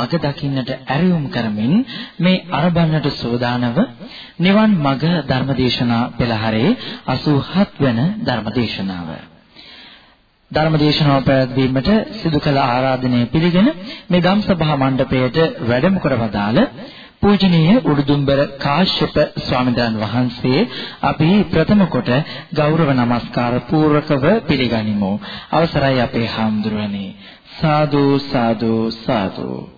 ඔබේ සැනසෙන්නට මඟ දකින්නට ඇරයුම් කරමින් මේ අරබන්නට සෝදානව නිවන් මඟ ධර්මදේශනා පෙළහරේ 87 වන ධර්මදේශනාව. ධර්මදේශනාව පැවැත්වීමට සිදු කළ ආරාධනය පිළිගෙන මේ ධම්සභා මණ්ඩපයට වැඩම කරවදාල පූජනීය උඩුදුම්බර කාශ්‍යප ස්වාමීන් වහන්සේ අපි ප්‍රථම කොට ගෞරව නමස්කාර පූර්වකව පිළිගනිමු. අවසරයි අපේ හාමුදුරනේ. සාදු සාදු සාදු.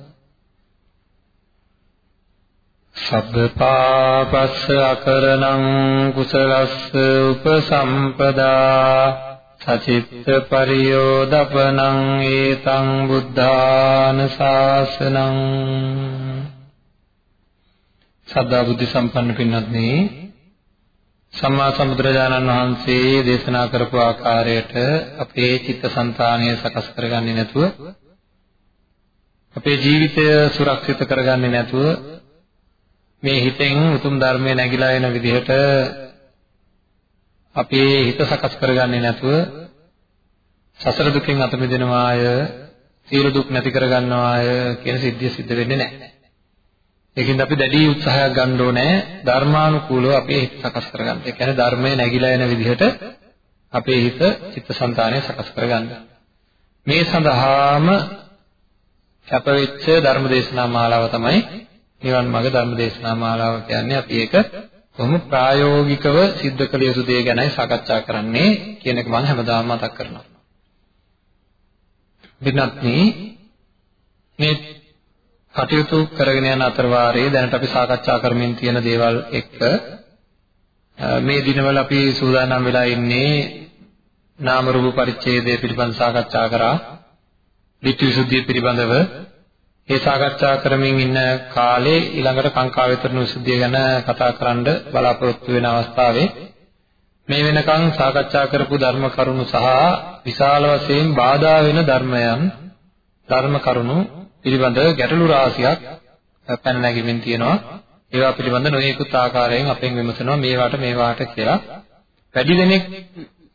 සබ්බ පාපස්ස අකරණං කුසලස්ස උපසම්පදා සචිත්ත පරියෝදපනං ඒතං බුද්ධාන ශාසනං සද්ධා බුද්ධ සම්පන්න පින්වත්නි සම්මා සම්බුදුරජාණන් වහන්සේ දේශනා කරපු ආකාරයට අපේ චිත්තසංතානය සකස් කරගන්නේ නැතුව අපේ ජීවිතය සුරක්ෂිත කරගන්නේ නැතුව මේ හිතෙන් උතුම් ධර්මය නැగిලා එන විදිහට අපේ හිත සකස් කරගන්නේ නැතුව සසර දුකෙන් අත මිදෙනවාය සියලු දුක් නැති කරගන්නවාය කියන සිද්ධිය සිද්ධ වෙන්නේ නැහැ. ඒකින්ද අපි දැඩි උත්සාහයක් ගන්න ඕනේ ධර්මානුකූලව අපේ හිත සකස් කරගන්න. ඒ කියන්නේ ධර්මයේ නැగిලා එන විදිහට අපේ හිත චිත්තසංතානය සකස් කරගන්න. මේ සඳහාම කැපවෙච්ච ධර්මදේශනා මාලාව තමයි නිවන් මාර්ග ධර්මදේශනා මාලාව කියන්නේ. අපි ඒක කොහොම ප්‍රායෝගිකව සිද්ධ කළ යුතු දේ ගැනයි සාකච්ඡා කරන්නේ කියන එක මම හැමදාම මතක් කරනවා. විනත්නි මේ කටයුතු කරගෙන යන අතර වාරයේ දැනට අපි සාකච්ඡා කරමින් තියෙන දේවල් එක්ක මේ දිනවල අපි සූදානම් වෙලා ඉන්නේ නාම රූප පරිච්ඡේදය පිළිබඳ සාකච්ඡා කරා. ධිට්ඨි විසුද්ධිය පිළිබඳව ඒ සාකච්ඡා කරමින් ඉන්න කාලේ ඊළඟට කාංකා වේතරණ විසුද්ධිය ගැන කතා කරන්න බලාපොරොත්තු වෙන අවස්ථාවේ මේ වෙනකන් සාකච්ඡා කරපු ධර්ම කරුණු සහ විශාල වශයෙන් බාධා වෙන ධර්මයන් ධර්ම කරුණු පිළිබඳව ගැටලු රාශියක් පැන නැගීමෙන් තියෙනවා. ඒවා පිළිබඳ නොයෙකුත් ආකාරයෙන් අපෙන් විමසනවා මේවට මේවාට කියලා. වැඩි දෙනෙක්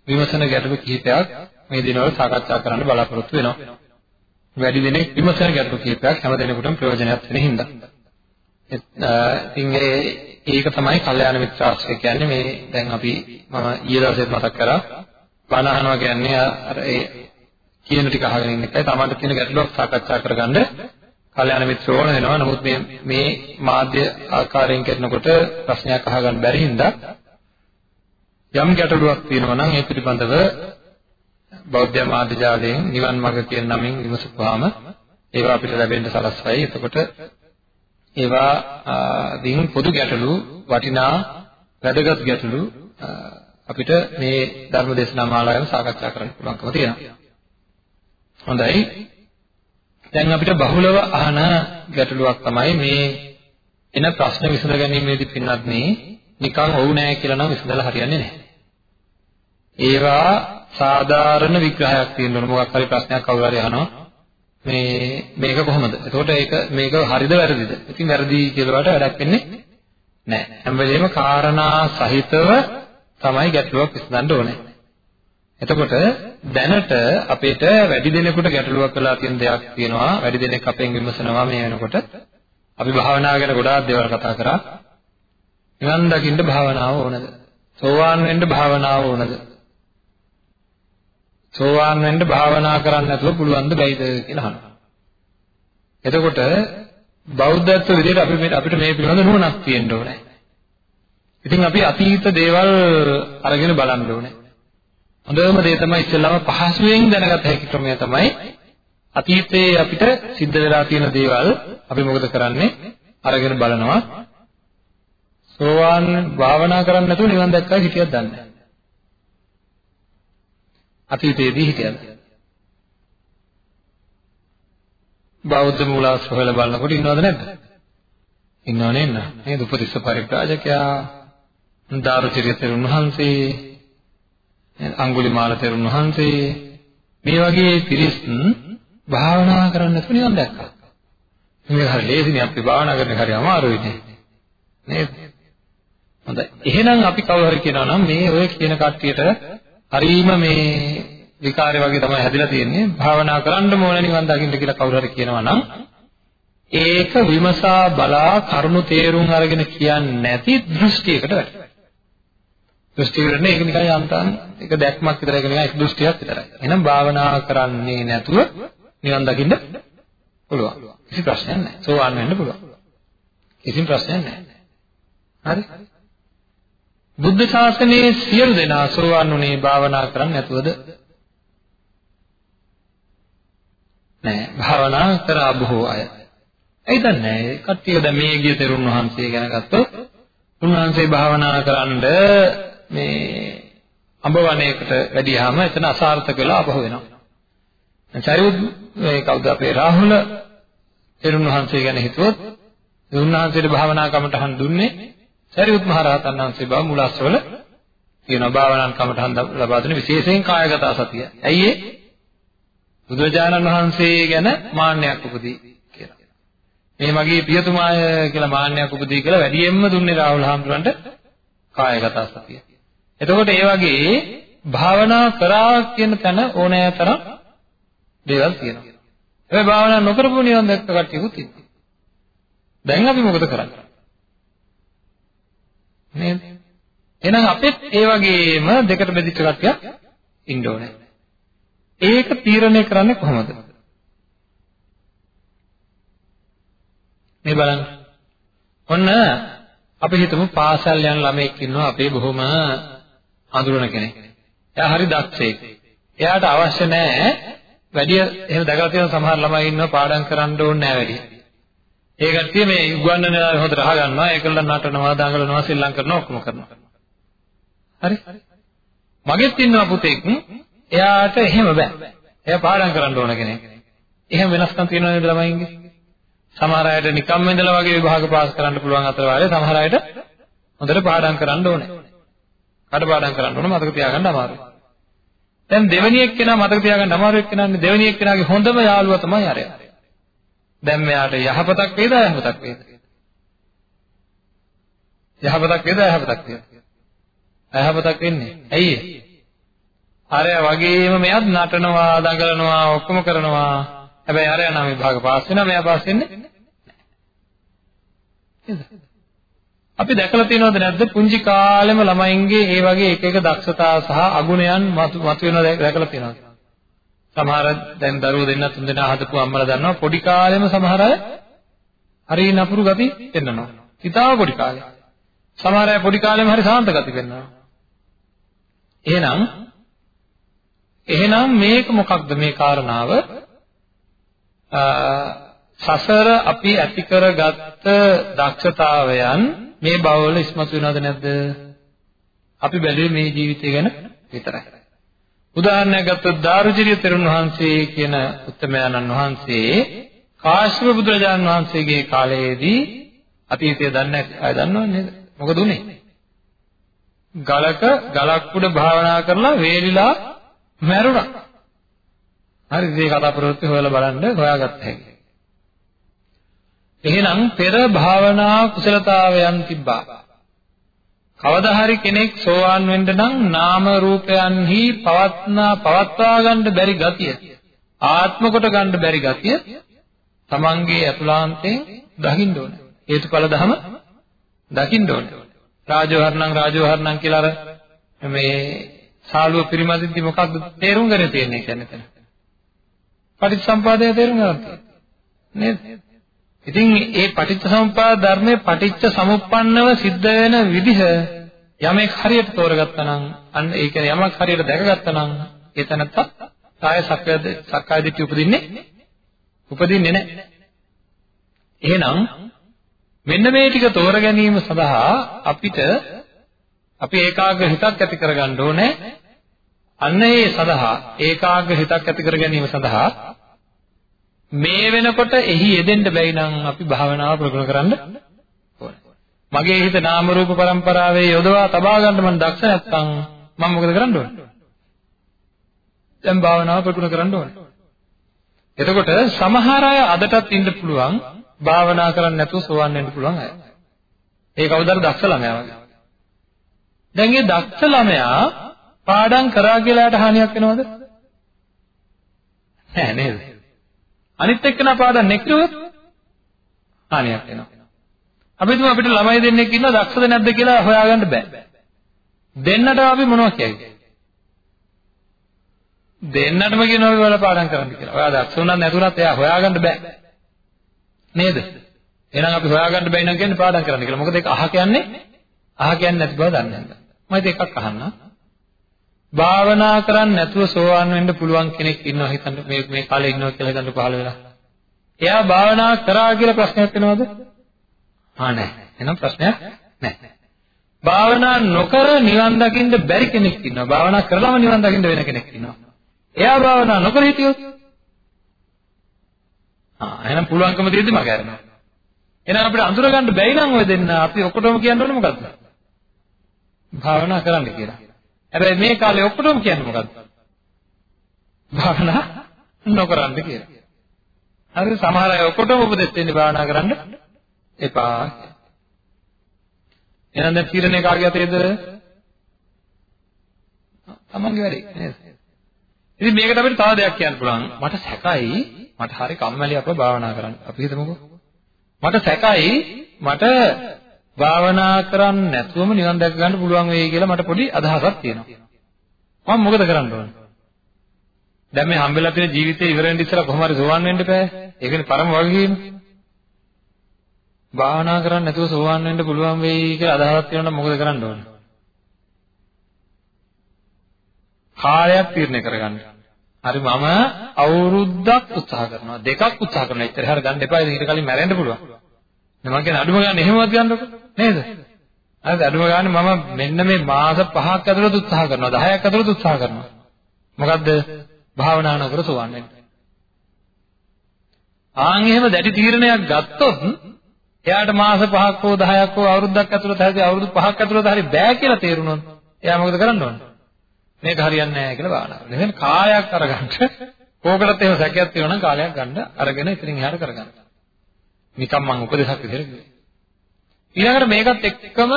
විමසන ගැටලු කිහිපයක් මේ දිනවල සාකච්ඡා කරන්න බලාපොරොත්තු වෙනවා. වැඩි දෙනෙක් විමසන ගැටලු කිහිපයක් හැම දෙනෙකුටම ප්‍රයෝජනයක් වෙන හින්දා. ඉතින් ඒක තමයි කල්යාණ මිත්‍ර ආශ්‍රය කියන්නේ මේ දැන් අපි මම ඊයේ දවසේ මතක් කරා බණ අහනවා කියන්නේ අර ඒ කියන ටික අහගෙන ඉන්න එකයි තමන්ට තියෙන ගැටලුවක් සාකච්ඡා කරගන්න කල්යාණ මිත්‍ර ඕන වෙනවා. නමුත් මේ මේ මාධ්‍ය ආකාරයෙන් කරනකොට ප්‍රශ්නයක් අහගන්න බැරි හින්දා යම් ගැටලුවක් තියෙනවා නම් ඒ පිළිබඳව බෞද්ධ මාධ්‍ය ජාලයෙන් නිවන් මඟ කියන නමින් විමසපුවාම ඒවා අපිට ලැබෙන්න සලස්වයි. එතකොට ඒවා දින් පොදු ගැටලු වටිනා වැදගත් ගැටලු අපිට මේ ධර්ම දේශනා මාලාවෙන් සාකච්ඡා කරන්න පුළුවන්කම තියෙනවා. හොඳයි. දැන් අපිට බහුලව අහන ගැටලුවක් තමයි මේ එන ප්‍රශ්න විසඳ ගැනීමේදී පින්නත් මේ නිකන් ඔව් නෑ කියලා නම් විසඳලා හරියන්නේ නැහැ. ඒවා සාධාරණ විග්‍රහයක් තියෙනවා. මොකක් හරි ප්‍රශ්නයක් කවුරු හරි අහනවා. මේ මේක කොහොමද? එතකොට ඒක මේක හරිද වැරදිද? ඉතින් වැරදි කියලා වැඩක් වෙන්නේ නැහැ. හැම වෙලේම කාරණා සහිතව තමයි ගැටලුවක් විසඳන්න ඕනේ. එතකොට දැනට අපිට වැඩි දෙනෙකුට ගැටලුවක් වෙලා තියෙන දෙයක් තියෙනවා. වැඩි දෙනෙක් අපෙන් විමසනවා මේ වෙනකොට. අපි භාවනාව ගැන ගොඩාක් දේවල් කතා කරා. නිවන් දකින්න භාවනාව ඕනද? සෝවාන් වෙන්න භාවනාව ඕනද? සෝවාන් වෙන්න භාවනා කරන්න නැතුව පුළුවන් ද බැයිද කියලා අහනවා. එතකොට බෞද්ධත්ව විදිහට අපි අපිට මේ පිළිබඳ නුවණක් තියෙන්න ඕනේ. ඉතින් අපි අතීත දේවල් අරගෙන බලන්න ඕනේ. හොඳම දේ තමයි ඉස්සෙල්ලාම පහසුවෙන් දැනගත හැකි ක්‍රමය තමයි අතීතයේ අපිට සිද්ධ වෙලා තියෙන දේවල් අපි මොකද කරන්නේ? අරගෙන බලනවා. සෝවාන් භාවනා කරන්නේ නැතුව නිවන් දැක්කා හිටියක් දන්නේ නැහැ. අතීතයේදී හිටියද? බෞද්ධ මූලාශ්‍ර හොයලා බලනකොට ඉන්නවද නැද්ද? ඉන්නව නේද? නේද? උපතිස්ස පරිත්‍රාජකයා, දාරුචිරිය තෙරුන් වහන්සේ, අඟුලිමාල තෙරුන් වහන්සේ මේ වගේ පිරිස් භාවනා කරන්න නැතුව නිවන් දැක්කා. මේක හරි ලේසිනේ අපි භාවනා කරන හරි අමාරුයි නේද? හොඳයි. එහෙනම් අපි කවුරු හරි කියනවා නම් මේ ඔය කියන කට්ටියට හරීම මේ විකාරය වගේ තමයි හැදිලා තියෙන්නේ. භාවනා කරන්න ඕන නිවන් දකින්න කියලා කවුරු හරි කියනවා නම් ඒක විමසා බලා කරුණු තේරුම් අරගෙන කියන්නේ නැති දෘෂ්ටියකට වැටෙනවා. දෘෂ්ටියකට නේ ඒක නිකන් යන්තම් ඒක දැක්මක් විතරයි ඒක නිකන් එක දෘෂ්ටියක් විතරයි. එහෙනම් භාවනා කරන්නේ නැතුව නිවන් දකින්න පුළුවන්. කිසි ප්‍රශ්නයක් නැහැ. සෝවාන් වෙන්න පුළුවන්. කිසිම ප්‍රශ්නයක් නැහැ. හරි? බුද්ධ ශාසනයේ සියලු දෙනා සෝවාන් වුණේ භාවනා කරන්නේ නැතුවද? නෑ භාවනා කරා බොහෝ අය. ඇයි දන්නේ කට්ටිය දැන් මේ ගිය තෙරුන් වහන්සේ ගැන ගත්තොත් උන්වහන්සේ භාවනා කරන්ඩ මේ අඹවණේකට වැඩියාම එතන අසාර්ථක වෙලා අපහු වෙනවා. චරිත මේ කවුද අපේ රාහුල තෙරුන් වහන්සේ ගැන හිතුවොත් උන්වහන්සේට භාවනා කමටහන් දුන්නේ සරියුත් මහ රහතන් වහන්සේ බව මුලස්වල තියෙනවා භාවනාන් කමටහන් ලබා දෙන විශේෂයෙන් කායගත සතිය. ඇයි ඒ? බුදුරජාණන් වහන්සේ ගැන මාන්නයක් උපදී කියලා. මේ මගේ පියතුමාය කියලා මාන්නයක් උපදී කියලා වැඩියෙන්ම දුන්නේ රාහුල හාමුදුරන්ට කායගත සතිය. එතකොට ඒ වගේ භාවනා කරා කියන තැන ඕනෑ තරම් දේවල් තියෙනවා. හැබැයි භාවනා නොකරපු නිවන් දැක්ක කට්ටියකුත් ඉන්නවා. දැන් අපි මොකද කරන්නේ? නේද? එහෙනම් අපිත් ඒ වගේම දෙකට බෙදිච්ච කට්ටියක් ඉන්න ඕනේ. ඒක තීරණය කරන්නේ කොහොමද? මේ බලන්න. ඔන්න අපි හිතමු පාසල් යන ළමයෙක් ඉන්නවා අපේ බොහොම අඳුරන කෙනෙක්. එයා හරි දක්ෂයෙක්. එයාට අවශ්‍ය නැහැ වැඩි එහෙම දැකලා තියෙන සමහර ළමයි ඉන්නවා පාඩම් කරන්න ඕනේ නැහැ වැඩි. ඒ කට්ටිය මේ උගන්වන වෙලාවේ හොඳට අහගන්නවා. ඒකල නටනවා දඟලනවා ශ්‍රී ලංකා කරනවා ඔක්කොම කරනවා. හරි? මගෙත් ඉන්නවා පුතෙක්. එයාට එහෙම බෑ. එයා පාඩම් කරන්න ඕන කෙනෙක්. එහෙම වෙනස්කම් තියෙනවා නේද ළමයින්ගේ? සමහර අයට නිකම්ම ඉඳලා වගේ විභාග පාස් කරන්න පුළුවන් අතර වාලේ සමහර අයට හොඳට පාඩම් කරන්න ඕනේ. කඩපාඩම් කරන්න ඕන මතක තියාගන්න අමාරුයි. දැන් දෙවෙනි එක්කෙනා මතක තියාගන්න අමාරු එක්කෙනානේ දෙවෙනි එක්කෙනාගේ හොඳම යාළුවා තමයි අරයා. දැන් මෙයාට යහපතක් වේද අයහපතක් වේද? යහපතක් වේද අයහපතක් වේද? අයහපතක් වෙන්නේ. ඇයි ඒ? අරය වගේම මෙයත් නටනවා, දඟලනවා, ඔක්කොම කරනවා. හැබැයි අරය නම් විභාග පාස් වෙනවා, මෙයා පාස් වෙන්නේ නැහැ. අපි දැකලා තියෙනවද නැද්ද පුංචි කාලෙම ළමයින්ගේ ඒ වගේ එක එක දක්ෂතා සහ අගුණයන් මතු වෙනවා දැකලා තියෙනවද? සමහර දැන් දරුවෝ දෙන්න තුන් දෙනා හදපු අම්මලා දන්නවා පොඩි කාලෙම සමහර අය හරි නපුරු ගති පෙන්නනවා. හිතාව පොඩි කාලේ. සමහර අය පොඩි කාලෙම හරි සාන්ත ගති පෙන්නනවා. එහෙනම් එහෙනම් මේක මොකක්ද මේ කාරණාව? සසර අපි ඇති කරගත්ත දක්ෂතාවයන් මේ භවවල ඉස්මතු වෙනවද නැද්ද? අපි බැලුවේ මේ ජීවිතය ගැන විතරයි. උදාහරණයක් ගත්තොත් දාරුචිරිය තෙරුන් වහන්සේ කියන උත්තමයන්න් වහන්සේ කාශ්‍යප බුදුරජාණන් වහන්සේගේ කාලයේදී අතීතය දන්නේ අය දන්නව නේද? මොකද උනේ? ගලක ගලක් උඩ භාවනා කරලා වේලිලා මැරුණා. හරි මේ කතා ප්‍රවෘත්ති හොයලා බලන්න හොයාගත්ත හැකි. එහෙනම් පෙර භාවනා කුසලතාවයන් තිබ්බා. කවදා හරි කෙනෙක් සෝවාන් වෙන්න නම් නාම රූපයන්හි පවත්නා පවත්වා ගන්න බැරි ගතිය ආත්ම කොට ගන්න බැරි ගතිය තමන්ගේ අතුලාන්තයෙන් දකින්න ඕනේ. හේතුඵල ධම දකින්න ඕනේ. රාජවර්ණං රාජවර්ණං කියලා අර මේ සාලුව පිරිමදින්දි මොකක්ද තේරුම් ගන්න තියෙන්නේ? කියන්නේ එතන පටිච්චසම්පාදය තේරුම් ගන්න නේද? ඉතින් මේ පටිච්ච සමුප්පාද ධර්මයේ පටිච්ච සමුප්පන්නව සිද්ධ වෙන විදිහ යමෙක් හරියට තෝරගත්තා නම් අන්න ඒ කියන්නේ යමක් හරියට දැකගත්තා නම් ඒ තැනත්තා කාය සක්කාය සක්කාය දිට්ඨිය උපදින්නේ උපදින්නේ නැහැ. එහෙනම් මෙන්න මේ ටික තෝර ගැනීම සඳහා අපිට අපි ඒකාග්‍ර හිතක් ඇති කරගන්න ඕනේ. අන්න ඒ සඳහා ඒකාග්‍ර හිතක් ඇති කර ගැනීම සඳහා මේ වෙනකොට එහි යෙදෙන්න බැයි නම් අපි භාවනාව ප්‍රගුණ කරන්න ඕනේ. මගේ හිත නාම රූප પરම්පරාවේ යොදවා තබා ගන්න මම දක්ෂ නැත්නම් මම මොකද කරන්න ඕනේ? දැන් භාවනාව ප්‍රගුණ කරන්න ඕනේ. එතකොට සමහර අය අදටත් ඉන්න පුළුවන් භාවනා කරන්නේ නැතුව සෝවන් වෙන්න පුළුවන් අය. ඒ කවුදාද දක්ෂ ළමයා වගේ. දැන් මේ දක්ෂ ළමයා පාඩම් කරා කියලාට හානියක් වෙනවද? නෑ නේද? අනිත් එක්කන පාඩම් නැකිරුවොත් හානියක් වෙනවා. අපි තුමු අපිට ළමයි දෙන්නෙක් ඉන්නවා දක්ෂද නැද්ද කියලා හොයාගන්න බෑ. දෙන්නට අපි මොනවා කියයිද? දෙන්නටම කියනවා අපි වල පාඩම් කරන්න කියලා. ඔයා දක්ෂ වුණත් නැතුණත් එයා හොයාගන්න බෑ. නේද? එහෙනම් අපි හොයාගන්න බැයි නම් කියන්නේ පාඩම් කරන්න කියලා. මොකද ඒක අහ කියන්නේ අහ කියන්නේ නැති බව දන්නේ නැහැ. මම ඒක එකක් අහන්න. භාවනා කරන්නේ නැතුව සෝවාන් වෙන්න පුළුවන් කෙනෙක් ඉන්නවා හිතන්න මේ මේ කාලේ ඉන්නවා කියලා හිතන්න පහළ වෙලා. එයා භාවනා කරා කියලා ප්‍රශ්නයක් වෙනවද? ආ නැහැ. එහෙනම් ප්‍රශ්නයක් නැහැ. භාවනා නොකර නිවන් දකින්න බැරි කෙනෙක් ඉන්නවා. භාවනා කරලම නිවන් දකින්න වෙන කෙනෙක් ඉන්නවා. එයා භාවනා නොකර හිටියොත් ආ එහෙනම් පුළුවන්කම තියෙද්දි මග ඇරෙනවා. එහෙනම් අපිට අඳුර ගන්න බැයි නම් ඔය දෙන්න අපි ඔක්කොටම කියන්න ඕනේ මොකද්ද? භාවනා කරන්න කියලා. හැබැයි මේ කාලේ ඔක්කොටම කියන්නේ මොකද්ද? භාවනා නොකරන්න කියලා. හරි සමහර අය ඔක්කොටම උපදෙස් දෙන්නේ භාවනා කරන්න එපා. එහෙනම් දැන් තීරණය කාගේ අතේද? තමන්ගේ වැඩේ නේද? ඉතින් මේකට අපිට තව දෙයක් කියන්න පුළුවන්. මට සැකයි මට හරි කම්මැලි අප භාවනා කරන්න. අපි හිතමුකෝ. මට සැකයි මට භාවනා කරන්නේ නැතුවම නිවන් දැක ගන්න පුළුවන් වෙයි කියලා මට පොඩි අදහසක් තියෙනවා. මම මොකද කරන්න ඕන? දැන් මේ හම්බෙලා තියෙන ජීවිතේ ඉවර වෙන්න ඉස්සලා කොහොම හරි සෝවන් වෙන්න බෑ. ඒකනේ පරම වගකීම. භාවනා කරන්නේ නැතුව සෝවන් වෙන්න පුළුවන් වෙයි කියලා අදහසක් තියෙනවා නම් මොකද කරන්න ඕන? කාලයක් තීරණය කරගන්න. හරි මම අවුරුද්දක් උත්සාහ කරනවා. දෙකක් උත්සාහ කරනවා. ඉතින් හරියට ගන්න එපා. ඊට කලින් මැරෙන්න පුළුවන්. මම කියන්නේ අඩුම ගන්න එහෙමවත් ගන්නකො. නේද? හරිද? අඩුම ගන්න මම මෙන්න මේ මාස 5ක් ඇතුළත උත්සාහ කරනවා. 10ක් ඇතුළත උත්සාහ කරනවා. මොකද්ද? භාවනා නොකර සෝවන් වෙන්න. ආන් එහෙම දැඩි තීරණයක් ගත්තොත් එයාට මාස 5ක් හෝ 10ක් හෝ අවුරුද්දක් ඇතුළත හරි අවුරුදු 5ක් ඇතුළත හරි බෑ කියලා තේරුණොත් එයා මොකද කරන්න ඕන? මේක හරියන්නේ නැහැ කියලා භාවනා කරනවා. එහෙනම් කාලයක් අරගන්න. කෝකටත් එහෙම සැකයක් තියෙනවා නම් කාලයක් ගන්න අරගෙන ඉතින් එහාට කරගන්න. නිකම් මම උපදේශක් විදිහට කිව්වේ. ඊළඟට මේකත් එක්කම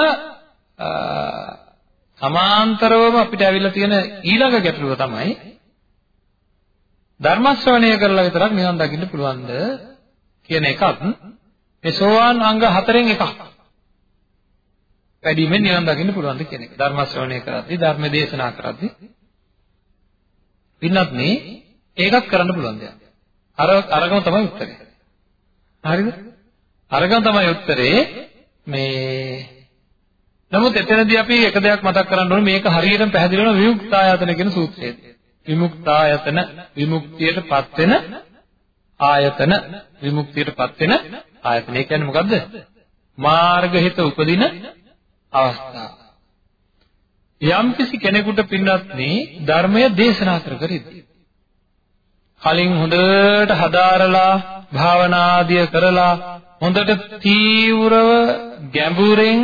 සමාන්තරවම අපිට ඇවිල්ලා තියෙන ඊළඟ ගැටලුව තමයි ධර්ම ශ්‍රවණය කරලා විතරක් නිවන් දකින්න පුළුවන්ද කියන එකත් මේ සෝවාන් අංග හතරෙන් එකක්. වැඩිමෙන් නිවන් දකින්න පුළුවන්ද කියන එක. ධර්ම ශ්‍රවණය කරද්දී ධර්ම දේශනා කරද්දී පින්නත් මේ ඒකත් කරන්න පුළුවන් දෙයක්. අර අරගම තමයි උත්තරේ. හරිද? අරගම තමයි උත්තරේ මේ නමුත් එතනදී අපි එක දෙයක් මතක් කරගන්න ඕනේ මේක හරියටම පැහැදිලි වෙන විමුක්තායතන කියන සූත්‍රයේදී. විමුක්තායතන විමුක්තියටපත් වෙන ආයතන විමුක්තියටපත් වෙන ආයතන. ඒ කියන්නේ මොකද්ද? මාර්ගහිත උපදින අවස්ථාව. යම්කිසි කෙනෙකුට පින්වත්නි ධර්මය දේශනා කර කර ඉදී. කලින් හොඳට හදාරලා භාවනා ආදිය කරලා හොඳට තීව්‍රව ගැඹුරෙන්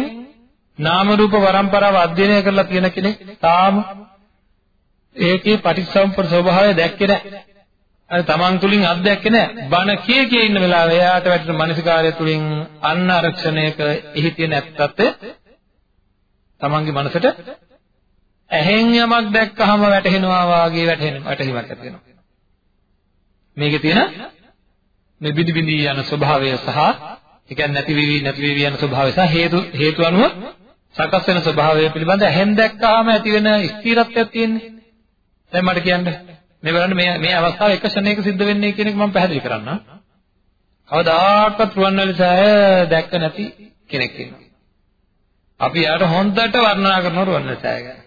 නාම රූප පරම්පරාව අධ්‍යයනය කරලා තියෙන කෙනෙක් තාම ඒකේ පටිච්චසමුප්පද ස්වභාවය දැක්කේ නැහැ. අර තමන් තුලින් අත්දැක්කේ නැහැ. බණ කිය කිය ඉන්න වෙලාවේ එයාට වැටෙන මානසිකාරය තුලින් අන්න ආරක්ෂණයක එහි තියෙන ඇත්තත් තමන්ගේ මනසට ඇහෙන් යමක් දැක්කහම වැටහෙනවා වාගේ වැටහෙන වැටහිමක් ඇති වෙනවා. මේකේ තියෙන මේ බිදි බිදි යන ස්වභාවය සහ ඒ කියන්නේ නැති වෙවි නැති වෙවි යන ස්වභාවය සහ හේතු හේතු අනුව සකස් වෙන ස්වභාවය පිළිබඳ ඇහෙන් දැක්කහම ඇති වෙන ස්ථිරත්වයක් තියෙන්නේ. දැන් මට කියන්න මේ බලන්න මේ මේ අවස්ථාව එක ෂණයක සිද්ධ වෙන්නේ කියන එක මම පැහැදිලි කරන්නම්. කවදාකවත් රුවන්වැලි සෑය දැක්ක නැති කෙනෙක් ඉන්නවා. අපි යාට හොඳට වර්ණනා කරනවා රුවන්වැලි සෑය ගැන.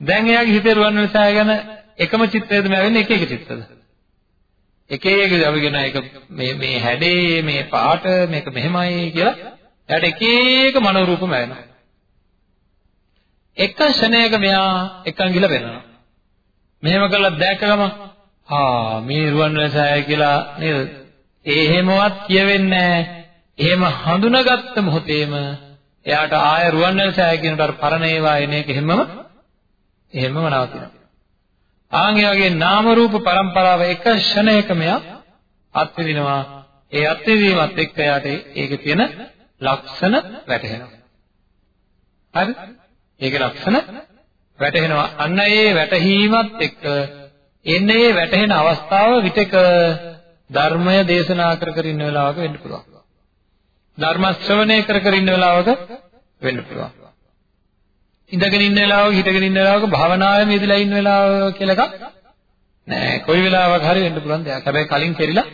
දැන් එයාගේ හිතේ රුවන්වැලි සෑය ගැන එකම චිත්‍රයද මේ වෙන්නේ එක එක චිත්‍රද? එක එක අපි කියන එක මේ මේ හැඩේ මේ පාට මේක මෙහෙමයි කියලා එයාට එක එක මනෝරූපම වෙනවා. එක ෂණයක මෙයා එකන් ගිල වෙනවා. මෙහෙම කළා දැක්ක ගම ආ මේ රුවන්වැලි සෑය කියලා නේද? ඒ එහෙමවත් කියවෙන්නේ නැහැ. එහෙම හඳුනාගත්ත මොහොතේම එයාට ආය රුවන්වැලි සෑය කියනට අර පරණ ඒවා එන එක හැමම එහෙමම නවතිනවා. ආන් ඒ වගේ නාම රූප પરම්පරාව එක ෂණයක මෙයා අත්විඳිනවා. ඒ අත්විඳීමත් එක්ක එයාට ඒකේ තියෙන ලක්ෂණ වැටහෙනවා. හරි? ඒකේ ලක්ෂණ වැටහෙනවා. අන්න ඒ වැටහීමත් එක්ක එන්නේ ඒ වැටහෙන අවස්ථාව විතක ධර්මය දේශනා කර කර ඉන්න වෙලාවක වෙන්න පුළුවන්. ධර්ම ශ්‍රවණය කර කර ඉන්න වෙලාවක වෙන්න පුළුවන්. ඉඳගෙන ඉන්න වෙලාවක හිටගෙන ඉන්න වෙලාවක භාවනාවේ යෙදලා ඉන්න වෙලාව කියලා එකක් නෑ. කොයි වෙලාවක හරි වෙන්න පුළුවන් දෙයක්. හැබැයි කලින් කෙරිලා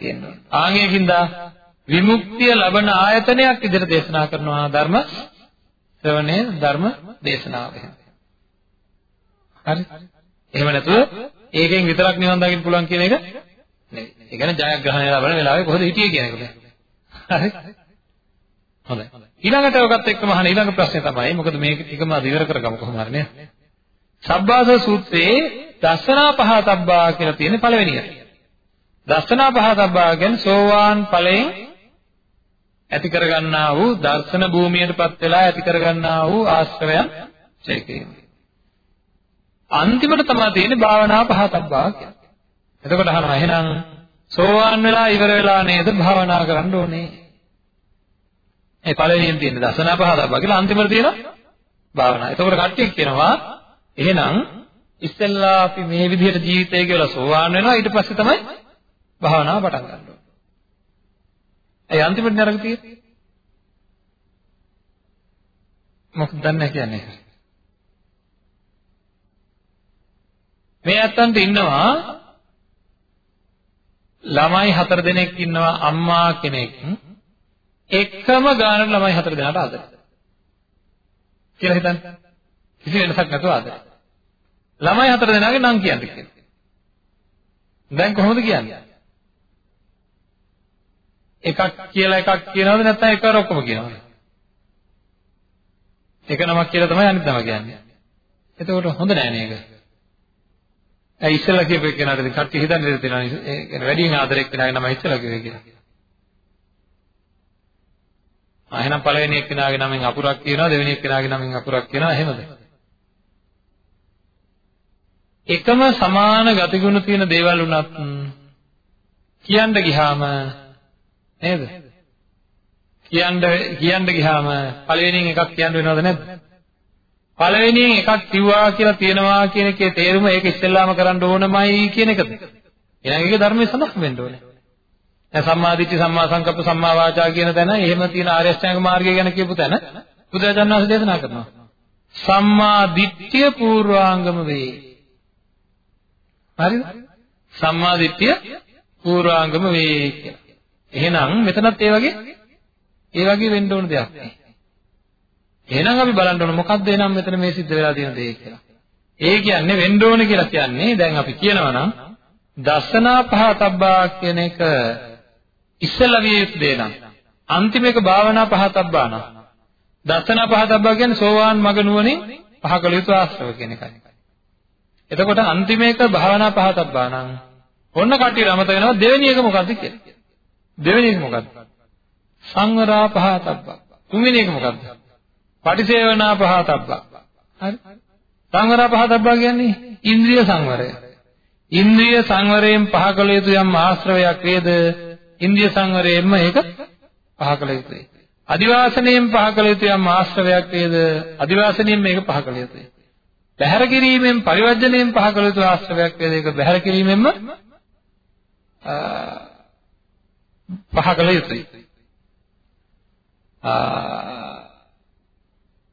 තියෙනවා. ආන්ගේකින්ද විමුක්තිය ලබන ආයතනයක් විදිහට දේශනා කරනවා ධර්ම ශ්‍රවණය ධර්ම දේශනාව. හරි. එහෙම නැතුව ඒකෙන් විතරක් නිවන් දකින්න පුළුවන් කියන එක නෙවෙයි. ඒ කියන්නේ ජයග්‍රහණය ලබන වෙලාවේ කොහොමද හිටියේ කියන එක. හරි. හොඳයි. ඊළඟට ඔකත් එක්කම අහන ඊළඟ ප්‍රශ්නේ තමයි මොකද මේක ටිකම අදිවර කරගමු කොහොම හරි නේද? සබ්බාස සූත්‍රයේ දසනා පහතබ්බා කියලා තියෙන පළවෙනි එක. දසනා පහතබ්බා කියන්නේ සෝවාන් ඵලයෙන් ඇති කරගන්නා වූ දර්ශන භූමියටපත් වෙලා ඇති කරගන්නා වූ ආශ්‍රවයන් ඡේ කිරීම. අන්තිමට තමයි තියෙන්නේ භාවනා පහතබ්බා කියන්නේ. එතකොට අහනවා එහෙනම් සෝවාන් වෙලා ඉවර වෙලා නේද භාවනා කරන්න ඕනේ? ඒ පළවෙනියෙන් තියෙන දසනා පහතබ්බා කියලා අන්තිමට තියෙන භාවනා. එතකොට කට්ටිය කියනවා එහෙනම් ඉස්සෙල්ලා අපි මේ විදිහට ජීවිතය කියලා සෝවාන් වෙනවා ඊට පස්සේ තමයි භාවනාව පටන් ගන්න ඕනේ. ඒ අන්තිමට නරක තියෙන්නේ. මොකක්ද දන්නේ කියන්නේ? මේ අත්තන්ට ඉන්නවා ළමයි හතර දෙනෙක් ඉන්නවා අම්මා කෙනෙක් එකම ගානට ළමයි හතර දෙනාට ආදරයි. කියලා හිතන්න. කිසි වෙනසක් නැතුව ආදරයි. ළමයි හතර දෙනාගේ නම් කියන්නේ කියලා. දැන් කොහොමද කියන්නේ? එකක් කියලා එකක් කියනවද නැත්නම් එකවර ඔක්කොම කියනවද? එක නමක් කියලා තමයි අනිත් නම කියන්නේ. එතකොට හොඳ නෑ නේද? ඒ ඉස්සෙල්ලා කියපු එකනට ඉතින් කට්ටිය හිතන්නේ තියෙනවා ඒ කියන්නේ වැඩියෙන් ආදරයක් කෙනාගේ නම ඉස්සෙල්ලා කිව්වේ කියලා. ආ එහෙනම් පළවෙනි එක්කෙනාගේ නමෙන් අකුරක් කියනවා දෙවෙනි එක්කෙනාගේ නමෙන් අකුරක් කියනවා එහෙමද? එකම සමාන ගතිගුණ තියෙන දේවල් උනත් කියන්න ගියාම නේද? කියන්න කියන්න ගියාම පළවෙනියෙන් එකක් කියන්න වෙනවද නැද්ද? පළවෙනියෙන් එකක් කිව්වා කියලා තියෙනවා කියන එකේ තේරුම ඒක ඉස්සෙල්ලාම කරන්න ඕනමයි කියන එකද? එහෙනම් ඒක ධර්මයේ සඳහන් වෙන්න ඕනේ. දැන් සම්මාදිට්ඨි සම්මා සංකප්ප සම්මා වාචා කියන තැන එහෙම තියෙන ආර්ය අෂ්ටාංග මාර්ගය ගැන කියපු තැන බුදුරජාණන් වහන්සේ දේශනා කරනවා. සම්මා දිට්ඨිය පූර්වාංගම වේ. හරිද? සම්මා දිට්ඨිය පූර්වාංගම වේ කියලා. එහෙනම් මෙතනත් ඒ වගේ ඒ වගේ වෙන්න ඕන දෙයක් නේ. එහෙනම් අපි බලන්න ඕන මොකද්ද එනම් මෙතන මේ සිද්ධ වෙලා තියෙන දේ කියලා. ඒ කියන්නේ වෙන්න ඕන කියලා කියන්නේ දැන් අපි කියනවා නම් දසනා පහතබ්බා කියන එක ඉස්සෙල්ලා විය යුතු දේ නම් අන්තිම එක භාවනා පහතබ්බා නම් දසනා පහතබ්බා කියන්නේ සෝවාන් මග නුවණින් පහකල යුතු ආශ්‍රව කියන එකයි. එතකොට අන්තිම එක භාවනා පහතබ්බා නම් ඔන්න කටියට අමතක වෙනවා දෙවෙනි එක මොකද්ද කියලා. දෙවෙනි එක මොකද්ද? සංවරා පහතබ්බා. තුන්වෙනි එක මොකද්ද? පටිසේවනා පහතබ්බා. හරි. සංවරා පහතබ්බා කියන්නේ ඉන්ද්‍රිය සංවරය. ඉන්ද්‍රිය සංවරයෙන් පහ කළ යුතු යම් ආශ්‍රවයක් වේද ඉන්ද්‍රිය සංවරයෙන්ම ඒක පහ කළ යුතුයි. අදිවාසණයෙන් පහ කළ යුතු යම් ආශ්‍රවයක් වේද අදිවාසණයෙන් මේක පහ කළ යුතුයි. බහැර කිරීමෙන් පරිවර්ජණයෙන් පහ කළ යුතු ආශ්‍රවයක් වේද ඒක බහැර කිරීමෙන්ම පහ කළ යුතුයි.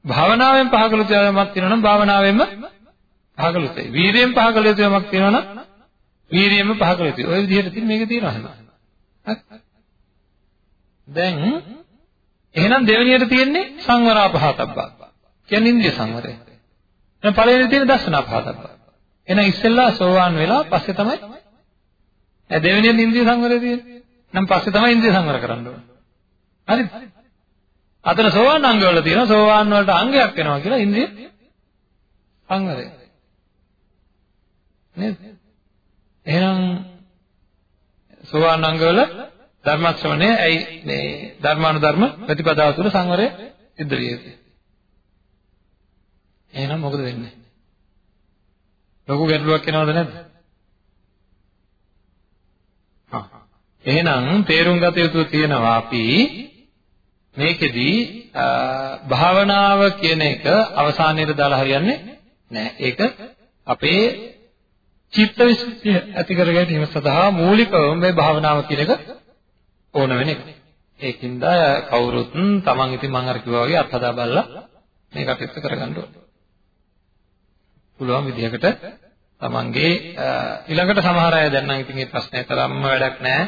භාවනාවෙන් පහ කළ යුතු යමක් තියෙනවා නම් භාවනාවෙන්ම පහ කළ යුතුයි. වීරියෙන් පහ කළ යුතු යමක් තියෙනවා නම් වීරියෙන්ම පහ කළ යුතුයි. ওই විදිහට තියෙන මේක තියෙනවා එහෙනම්. දැන් එහෙනම් දෙවෙනියට තියෙන්නේ සංවරාපහතබ්බා. කියන්නේ ඉන්ද්‍රිය සංවරය. දැන් පළවෙනි තියෙන දර්ශනාපහතබ්බා. එහෙනම් ඉස්සෙල්ලා සෝවාන් වෙලා පස්සේ තමයි දැන් දෙවෙනියෙන් ඉන්ද්‍රිය සංවරය තියෙන්නේ. නම් පස්සේ තමයි ඉන්ද්‍රිය සංවර කරන්න ඕනේ. හරිද? අතන සෝවාන් අංගවල තියෙනවා සෝවාන් වලට අංගයක් වෙනවා කියලා ඉන්ද්‍රිය සංවරය. නේද? එහෙනම් සෝවාන් අංගවල ධර්ම ශ්‍රවණය ඇයි මේ ධර්මානුධර්ම ප්‍රතිපදාව තුළ සංවරය සිද්ධ විය යුතුයි. එහෙනම් මොකද වෙන්නේ? ලොකු ගැටලුවක් එනවද නැද්ද? එහෙනම් තේරුම් ගත යුතු තියෙනවා අපි මේකෙදි භාවනාව කියන එක අවසානයේට දාලා හරියන්නේ නැහැ. ඒක අපේ චිත්ත විසුද්ධිය ඇති කර ගැනීම සඳහා මූලිකවම මේ භාවනාව කියන එක ඕන වෙන එක. ඒකින්ද කවුරුත් තමන් ඉතින් මම අර කිව්වා වගේ අත්හදා බලලා මේ කටයුත්ත කරගන්න ඕනේ. පුළුවන් විදිහකට තමන්ගේ ඊළඟට සමහර අය දැන් නම් ඉතින් මේ ප්‍රශ්නේ තරම්ම වැඩක් නැහැ.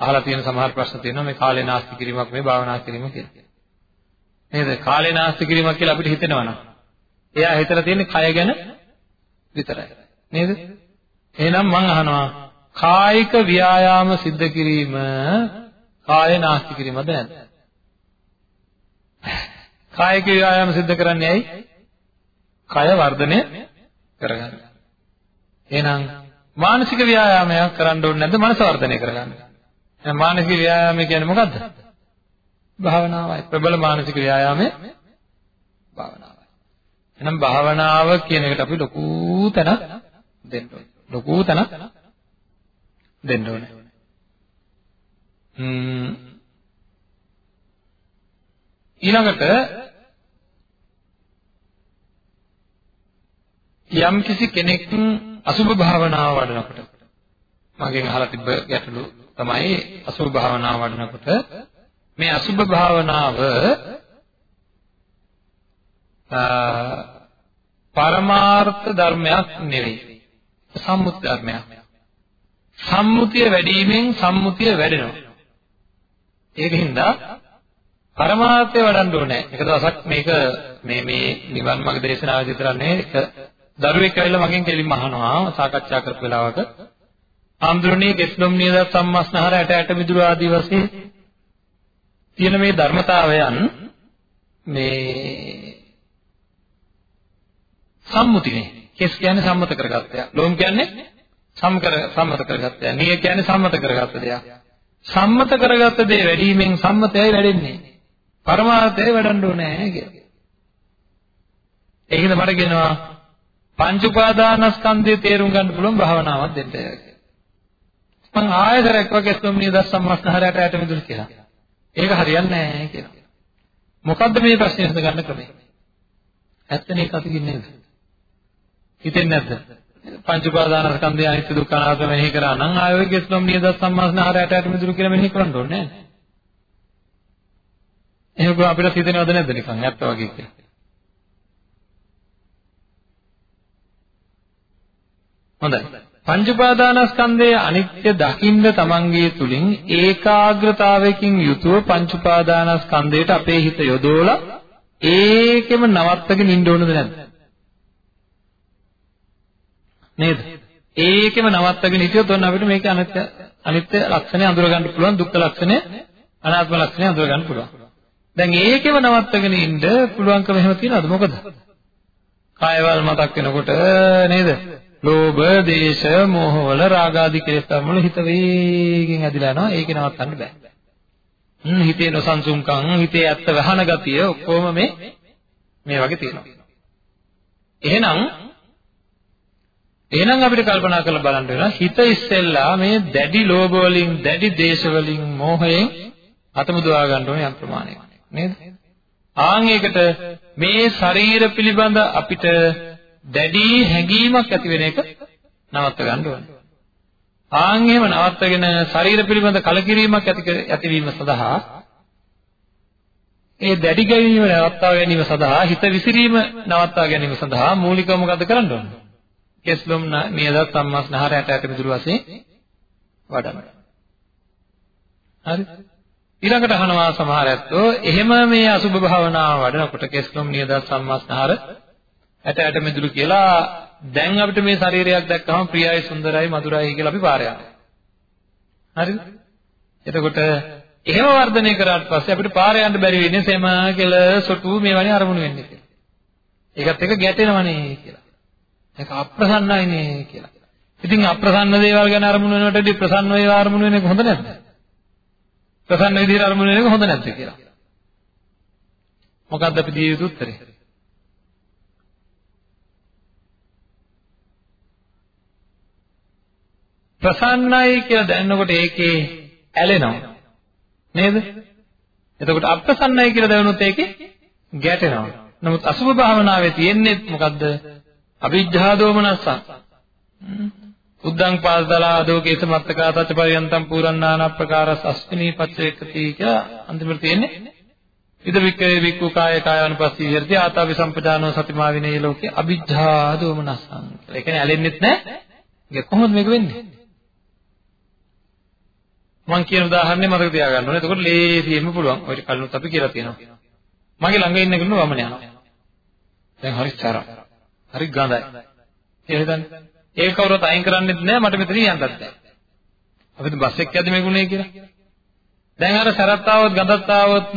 අහලා තියෙන සමහර ප්‍රශ්න තියෙනවා මේ කාලේ නාස්ති කිරීමක් මේ භාවනා කිරීම කියලා. නේද? කාලේ නාස්ති කිරීමක් කියලා අපිට හිතෙනවා නම්. එයා හිතලා තියෙන්නේ කය ගැන විතරයි. නේද? එහෙනම් මම අහනවා කායික ව්‍යායාම සිද්ධ කිරීම කාය නාස්ති කිරීමද නැද්ද? කායික ව්‍යායාම සිද්ධ කරන්නේ ඇයි? කය වර්ධනය කරගන්න. එහෙනම් මානසික ව්‍යායාමයක් කරන්න ඕනේ නැද්ද මනස වර්ධනය කරගන්න? එහෙනම් මානසික ව්‍යායාමය කියන්නේ මොකද්ද? භාවනාවයි. ප්‍රබල මානසික ව්‍යායාමය භාවනාවයි. එහෙනම් භාවනාව කියන එකට අපි ලොකු තැනක් දෙන්න ඕනේ. ලොකු තැනක් දෙන්න ඕනේ. ඊළඟට යම් කිසි කෙනෙක් අසුභ භාවනාව වඩනකොට මගෙන් අහලා තිබ්බ ගැටලු තමයි අසුභ භාවනාව වඩනකොට මේ අසුභ භාවනාව පරමාර්ථ ධර්මයක් නෙවෙයි සම්මුති ධර්මයක්. සම්මුතිය වැඩිවීමෙන් සම්මුතිය වැඩෙනවා. ඒකින්ද පරමාර්ථය වඩන්න ඕනේ. එක දවසක් මේක මේ මේ නිවන් මාර්ග දේශනාවේදී විතරක් නෙවෙයි එක දරුවෙක් ඇවිල්ලා මගෙන් කෙලින්ම අහනවා සාකච්ඡා කරපු වෙලාවක ආම්ද්‍රණී ගෙස්ලොම් නියද සම්මස්නහර ඇට ඇට මිදුළු ආදී වශයෙන් තියෙන මේ ධර්මතාවයන් මේ සම්මුතිනේ. කෙස් කියන්නේ සම්මත කරගත්තය. ලෝම් කියන්නේ සම්කර සම්මත කරගත්තය. නිය කියන්නේ සම්මත කරගත්ත දෙයක්. සම්මත කරගත්ත දේ වැඩිවීමෙන් සම්මතයයි වැඩෙන්නේ. පරමාර්ථයයි වඩන්න ඕනේ කියලා. ඒකද මට කියනවා පංච උපාදානස්කන්ධය තේරුම් ගන්න පුළුවන් භාවනාවක් දෙන්න කියලා. මං ආයතරයක් වගේ ස්වම්නිය දස්සම්මස්නහරයට යට මිදුල් කියලා. ඒක හරියන්නේ නැහැ කියලා. මොකද්ද මේ ප්‍රශ්නේ හඳ ගන්න ක්‍රමය? ඇත්තනේ ඒක අතින් නේද? හිතෙන්නේ නැද්ද? පංච උපාදානස්කන්ධය අනිත්‍ය දුක්ඛ අනාත්ම මෙනෙහි කරා නම් ආයෝග ගෙස්ලම් නියද සම්මාසනහරයට යට මිදුළු කියලා මෙනෙහි කරන්න ඕනේ නෑ. එහෙම අපිට හිතෙනවද නැද්ද නිකන් ඇත්ත වගේ කියලා. හොඳයි. පංච උපාදානස්කන්ධයේ අනිත්‍ය දකින්න තමන්ගේ තුලින් ඒකාග්‍රතාවයකින් යුතුව පංච උපාදානස්කන්ධයට අපේ හිත යොදවලා ඒකෙම නවත්තගෙන ඉන්න ඕනද නැද්ද? නේද? ඒකෙම නවත්තගෙන හිටියොත් ඔන්න අපිට මේකේ අනිත්‍ය අනිත්‍ය ලක්ෂණය අඳුර ගන්න පුළුවන් දුක්ඛ ලක්ෂණය අනාත්ම ලක්ෂණය අඳුර ගන්න පුළුවන්. දැන් ඒකෙම නවත්තගෙන ඉන්න පුළුවන්කම එහෙම තියනවද? මොකද? කායවල මතක් වෙනකොට නේද? ලෝභ, දේශ, මෝහ වල රාගාදී කෙලෙස් වල හිත වේගෙන් ඇදිලා යනවා. ඒක නවත්තන්න බෑ. හ්ම් හිතේ නොසන්සුන්කම්, හිතේ ඇත්ත වහන ගතිය ඔක්කොම මේ මේ වගේ තියෙනවා. එහෙනම් එහෙනම් අපිට කල්පනා කරලා බලන්න වෙනවා හිත ඉස්සෙල්ලා මේ දැඩි ලෝභ වලින් දැඩි දේශ වලින් මෝහයෙන් අතමුදවා ගන්න ඕනේ යම් ප්‍රමාණයක් නේද? ආන් ඒකට මේ ශරීර පිළිබඳ අපිට දැඩි හැඟීමක් ඇති වෙන එක නවත්ත ගන්න ඕනේ. ආන් එහෙම නවත්තගෙන ශරීර පිළිබඳ කලකිරීමක් ඇති ඇතිවීම සඳහා ඒ දැඩි ගැනීම නවත්තා ගැනීම සඳහා හිත විසිරීම නවත්තා ගැනීම සඳහා මූලිකව මොකද කරන්න ඕනේ? කෙස්ලොම් නියදත් සම්මස්නහර ඇට ඇට මිදුළු වශයෙන් වඩන. හරි. ඊළඟට අහනවා සමහර ඇත්තෝ එහෙම මේ අසුභ භාවනාව වඩනකොට කෙස්ලොම් නියදත් සම්මස්නහර ඇට ඇට මෙදුළු කියලා දැන් අපිට මේ ශරීරයක් දැක්කම ප්‍රියයි සුන්දරයි මధుරයි කියලා අපි පාර යනවා. හරිද? එතකොට එහෙම වර්ධනය කරාට පස්සේ අපිට පාර යන්න බැරි වෙන්නේ සෙම කෙල සොටු මේ වගේ අරමුණු වෙන්නේ කියලා. ඒකත් එක ගැටෙනවනේ කියලා. ඒක අප්‍රසන්නයිනේ කියලා. ඉතින් අප්‍රසන්න දේවල් ගැන අරමුණු වෙනකොට වඩා ප්‍රසන්න ඒවා අරමුණු වෙන එක හොඳ නැද්ද? ප්‍රසන්න විදිහට අරමුණු වෙන එක හොඳ නැද්ද කියලා. මොකක්ද අපි දිය යුතු උත්තරේ? ප්‍රසන්නයි කියලා දැනනකොට ඒකේ ඇලෙනවා. නේද? එතකොට අප්‍රසන්නයි කියලා දැනුනොත් ඒකේ ගැටෙනවා. නමුත් අසුභ භාවනාවේ තියෙන්නේ මොකද්ද? අවිජ්ජා දෝමනස්සං. උද්දං පාදලා ආදෝකේ සමත්තකා තච්ච පරියන්තම් පුරන්නාන ප්‍රකාරස් අස්මිනී පච්චේකති කියලා අන්තිමට තියෙන්නේ. ඉද වික්කේ වික්කු කාය කායानुපස්සී විහෙරති ආතාවි සම්පජානෝ සතිමා විනේ ලෝකේ අවිජ්ජා දෝමනස්සං. ඒ කියන්නේ ඇලෙන්නෙත් නැහැ. ඒක කොහොමද මේක වෙන්නේ? මම කියන උදාහරණය මතක තියාගන්න ඕනේ. එතකොට ලේසියෙන්ම පුළුවන්. ඔය කලිනුත් අපි කියලා තියෙනවා. මගේ ළඟ ඉන්න කෙනෙක් වමන යනවා. දැන් හරි චාරා. හරි ගඳයි. කියලා හිතන්නේ. ඒක කවුරුත් අයින් කරන්නෙත් නෑ මට මෙතන යන්නත් බෑ. අපිට බස් එක යද්දි මේකුනේ කියලා. දැන් අර සරත් ආවොත් ගඳත් ආවොත්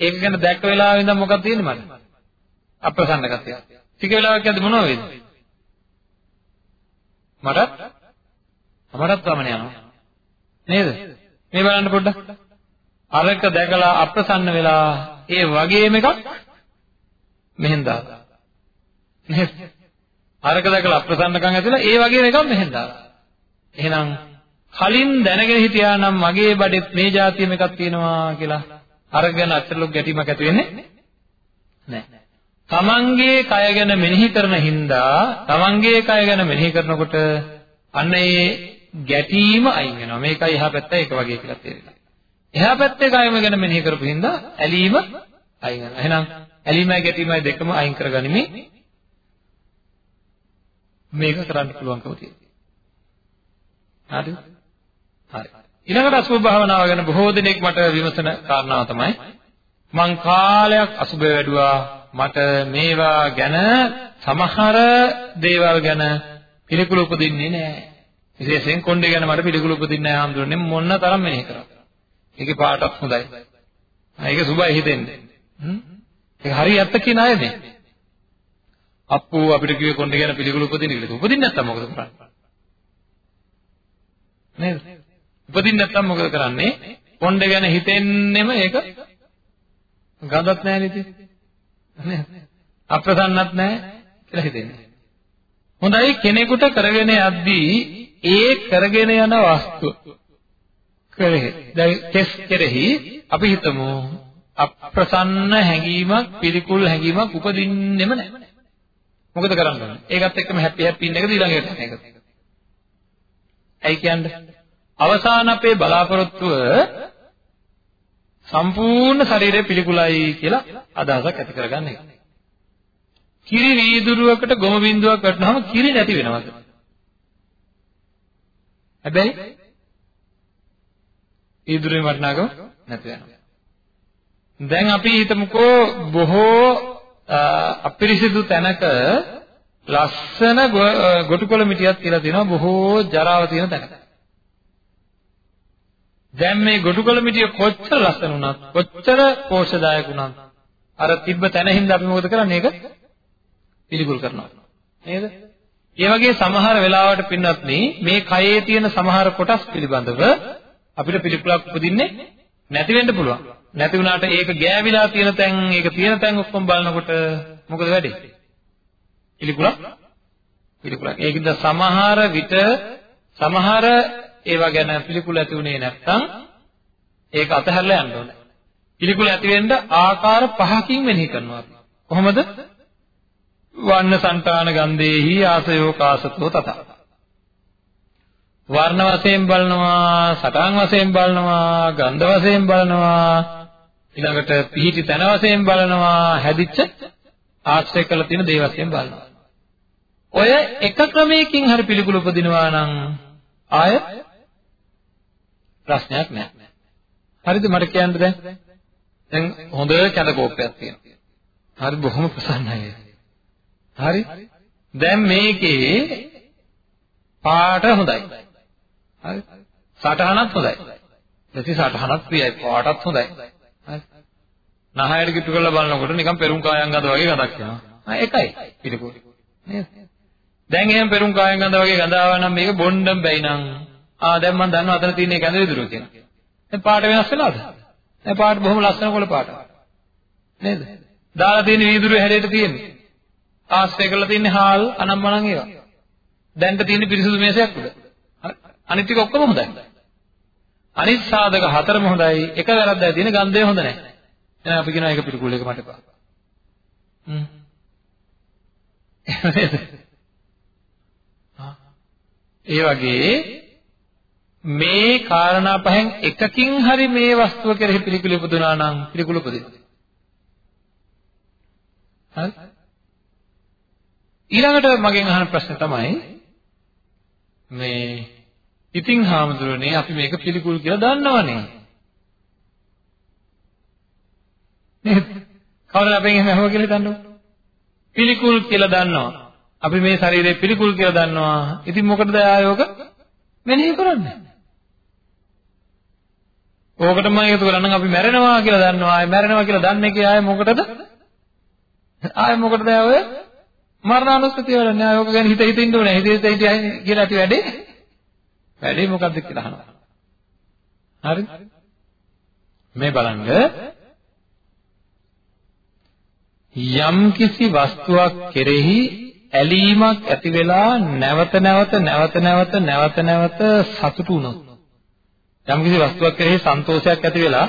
ඒක ගැන දැක්ක වෙලාවෙ ඉඳන් මොකක්ද තියෙන්නේ මට? අප්‍රසන්න ගතිය. ටික වෙලාවක් යද්දි මොනව වෙයිද? මටත් මටත් වමන යනවා. නේද? මේ බලන්න පොඩ්ඩක්. අරක දැකලා අප්‍රසන්න වෙලා ඒ වගේම එකක් මෙහෙන් දාලා. නේද? අරක දැකලා අප්‍රසන්නකම් ඇතිලා ඒ වගේම එකක් මෙහෙන් දාලා. එහෙනම් කලින් දැනගෙන හිටියා නම් මගේ බඩෙත් මේ જાතියෙම එකක් තියෙනවා කියලා අරගෙන අච්චරලොක් ගැටීමක් ඇති වෙන්නේ නැහැ. තමන්ගේ කය ගැන මෙනෙහි කරන හින්දා තමන්ගේ කය ගැන මෙනෙහි කරනකොට අන්න ඒ ගැටීම අයින් වෙනවා. මේකයි එහා පැත්ත එක වගේ කියලා තේරෙනවා. එහා පැත්තේ කයම ගැන මෙනෙහි කරපු හින්දා ඇලීම අයින් වෙනවා. එහෙනම් ඇලීමයි ගැටීමයි දෙකම අයින් කරගනිමින් මේක කරන්න පුළුවන්කම තියෙනවා. හරිද? හරි. ඊළඟට අසුභ භාවනාව ගැන බොහෝ දෙනෙක් මට විමසන කාරණාව තමයි මං කාලයක් අසුභය වැඩුවා මට මේවා ගැන සමහර දේවල් ගැන පිළිකුල උපදින්නේ නැහැ. විශේෂයෙන් කොණ්ඩේ ගැන මට පිළිකුල උපදින්නේ නැහැ හම්දුරන්නේ මොන්න තරම් මෙනෙහි කරා. ඒකේ පාටක් හොඳයි. ඒක සුබයි හිතෙන්නේ. ඒක හරි ඇත්ත කියන අය මේ. අප්පෝ අපිට කිව්වේ කොණ්ඩේ ගැන පිළිකුල උපදින්න කියලා. උපදින්නේ නැත්තම් මොකද කරන්නේ? නේද? උපදින්නේ නැත්තම් මොකද කරන්නේ? කොණ්ඩේ ගැන හිතෙන්නෙම ඒක ගඳක් නැහැ නේද? නේද? අප්‍රසන්නත් නැහැ කියලා හිතෙන්නේ. හොඳයි කෙනෙකුට කරගෙන යද්දී ඒ කරගෙන යන වස්තුව කෙරෙහි දැන් කෙස් කෙරෙහි අපි හිතමු අප්‍රසන්න හැඟීමක් පිළිකුල් හැඟීමක් උපදින්නෙම නැහැ. මොකද කරන්නේ? ඒකත් එක්කම හැපි හැපි ඉන්න එකද ඊළඟට යන එකද? ඇයි කියන්නේ? අවසාන අපේ බලාපොරොත්තුව සම්පූර්ණ ශරීරය පිළිකුලයි කියලා අදහසක් ඇති කරගන්න එක. කිරි වීදුරුවකට ගොම බින්දුවක් වටනහම කිරි නැති වෙනවද? හැබැයි ඊදුරේ වටිනාකම නැති වෙනවා. දැන් අපි හිතමුකෝ බොහෝ අපිරිසිදු තැනක ලස්සන ගොටුකොළ මිටියක් කියලා තියෙනවා බොහෝ ජරාව තියෙන තැනක. දැන් මේ ගොටුකොළ මිටිය කොච්චර ලස්සන වුණත් කොච්චර පෝෂදායක වුණත් අර තිබ්බ තැන හින්දා අපි මොකද කරන්නේ ඒක පිළිකුල් කරනවා නේද ඒ වගේ සමහර වෙලාවට පින්වත්නි මේ කයේ තියෙන සමහර කොටස් පිළිබඳව අපිට පිළිකුලක් උපදින්නේ නැති වෙන්න පුළුවන්. නැති වුණාට ඒක ගෑවිලා තියෙන තැන්, ඒක තියෙන තැන් ඔක්කොම බලනකොට මොකද වෙන්නේ? පිළිකුලක් පිළිකුලක්. ඒකින්ද සමහර විට සමහර ඒවා ගැන පිළිකුල ඇති උනේ නැත්නම් ඒක අතහැරලා යන්න ඕනේ. පිළිකුල ඇති වෙන්න ආකාර පහකින් මෙනෙහි කරනවා. කොහොමද? වන්න సంతාන ගන්ධේහි ආසයෝ කාසතෝ තත වර්ණ වශයෙන් බලනවා සටහන් වශයෙන් බලනවා ගන්ධ වශයෙන් බලනවා ඊළඟට පිහිටි තන වශයෙන් බලනවා හැදිච්ච ආශ්‍රය කළ තියෙන දේ වශයෙන් බලනවා ඔය එක ක්‍රමයකින් හරි පිළිකුල උපදිනවා නම් ආය ප්‍රශ්නයක් නැහැ හරිද මට කියන්න දැන් දැන් හොඳ කැඳ කෝප්පයක් තියෙනවා. හරි බොහොම ප්‍රසන්නයි. හරි දැන් මේකේ පාට හොඳයි. හරි සටහනත් හොඳයි. ප්‍රති සටහනත් ප්‍රියයි පාටත් හොඳයි. හරි නහයට කිට්ටු කරලා බලනකොට නිකන් පෙරුම් කායන් ගඳ වගේ ගඳක් එනවා. ආ ඒකයි පිළිකුල්. නේද? දැන් එහෙම පෙරුම් කායන් ගඳ වගේ ගඳ ආවා නම් මේක බොණ්ඩම් බැයි නම් ආ දැන් මම දන්නවා අතන තියෙන කැඳ විදුරුව කියලා. දැන් පාට වෙනස් වෙනවද? දැන් පාට බොහොම ලස්සන කොළ පාට. නේද? දාලා තියෙන වීදුරුවේ හැඩයට තියෙන්නේ. ආශ්‍රය කරලා තියෙන්නේ හාල් අනම්මනම් ඒවා. දැන්ට තියෙන පිරිසුදු මේසයක් උඩ. අනිත් ටික ඔක්කොම හොඳයි. අනිත් සාධක හතරම හොඳයි. එක වැරද්දයි තියෙන ගන්ධය හොඳ නැහැ. එහෙනම් අපි කියනවා ඒක පිළිකුල් එක මට එපා. හ්ම්. ඒ වගේ මේ කාරණා පහෙන් එකකින් හරි මේ වස්තුව කෙරෙහි පිළිකුල උපදුනා නම් පිළිකුල උපදිනවා. හරි? ඊළඟට මගෙන් අහන ප්‍රශ්න තමයි මේ ඉතින් හාමුදුරනේ අපි මේක පිළිකුල් කියලා දන්නවනේ. නේද? කවුරුද අපෙන් එහෙම අහුව කියලා දන්නව? පිළිකුල් කියලා දන්නවා. අපි මේ ශරීරය පිළිකුල් කියලා දන්නවා. ඉතින් මොකටද ආයෝග මෙනෙහි කරන්නේ? ඕකට මම එකතු කරා නම් අපි මැරෙනවා කියලා දන්නවා. ආයෙ මැරෙනවා කියලා දන්නේ කිය ආයෙ මොකටද? ආයෙ මොකටද ඔය මරණානුස්සතිය වලන්නේ ආයෝග ගැන හිත හිත ඉන්න ඕනේ. හිත හිත හිටියා කියලා ඇති වැඩේ. වැඩේ මොකද්ද කියලා අහනවා. හරි? මේ බලන්න යම් කිසි වස්තුවක් කෙරෙහි ඇලීමක් ඇති වෙලා නැවත නැවත නැවත නැවත නැවත නැවත සතුටු වුණොත් යම් කිසි වස්තුවක් කෙරෙහි සන්තෝෂයක් ඇති වෙලා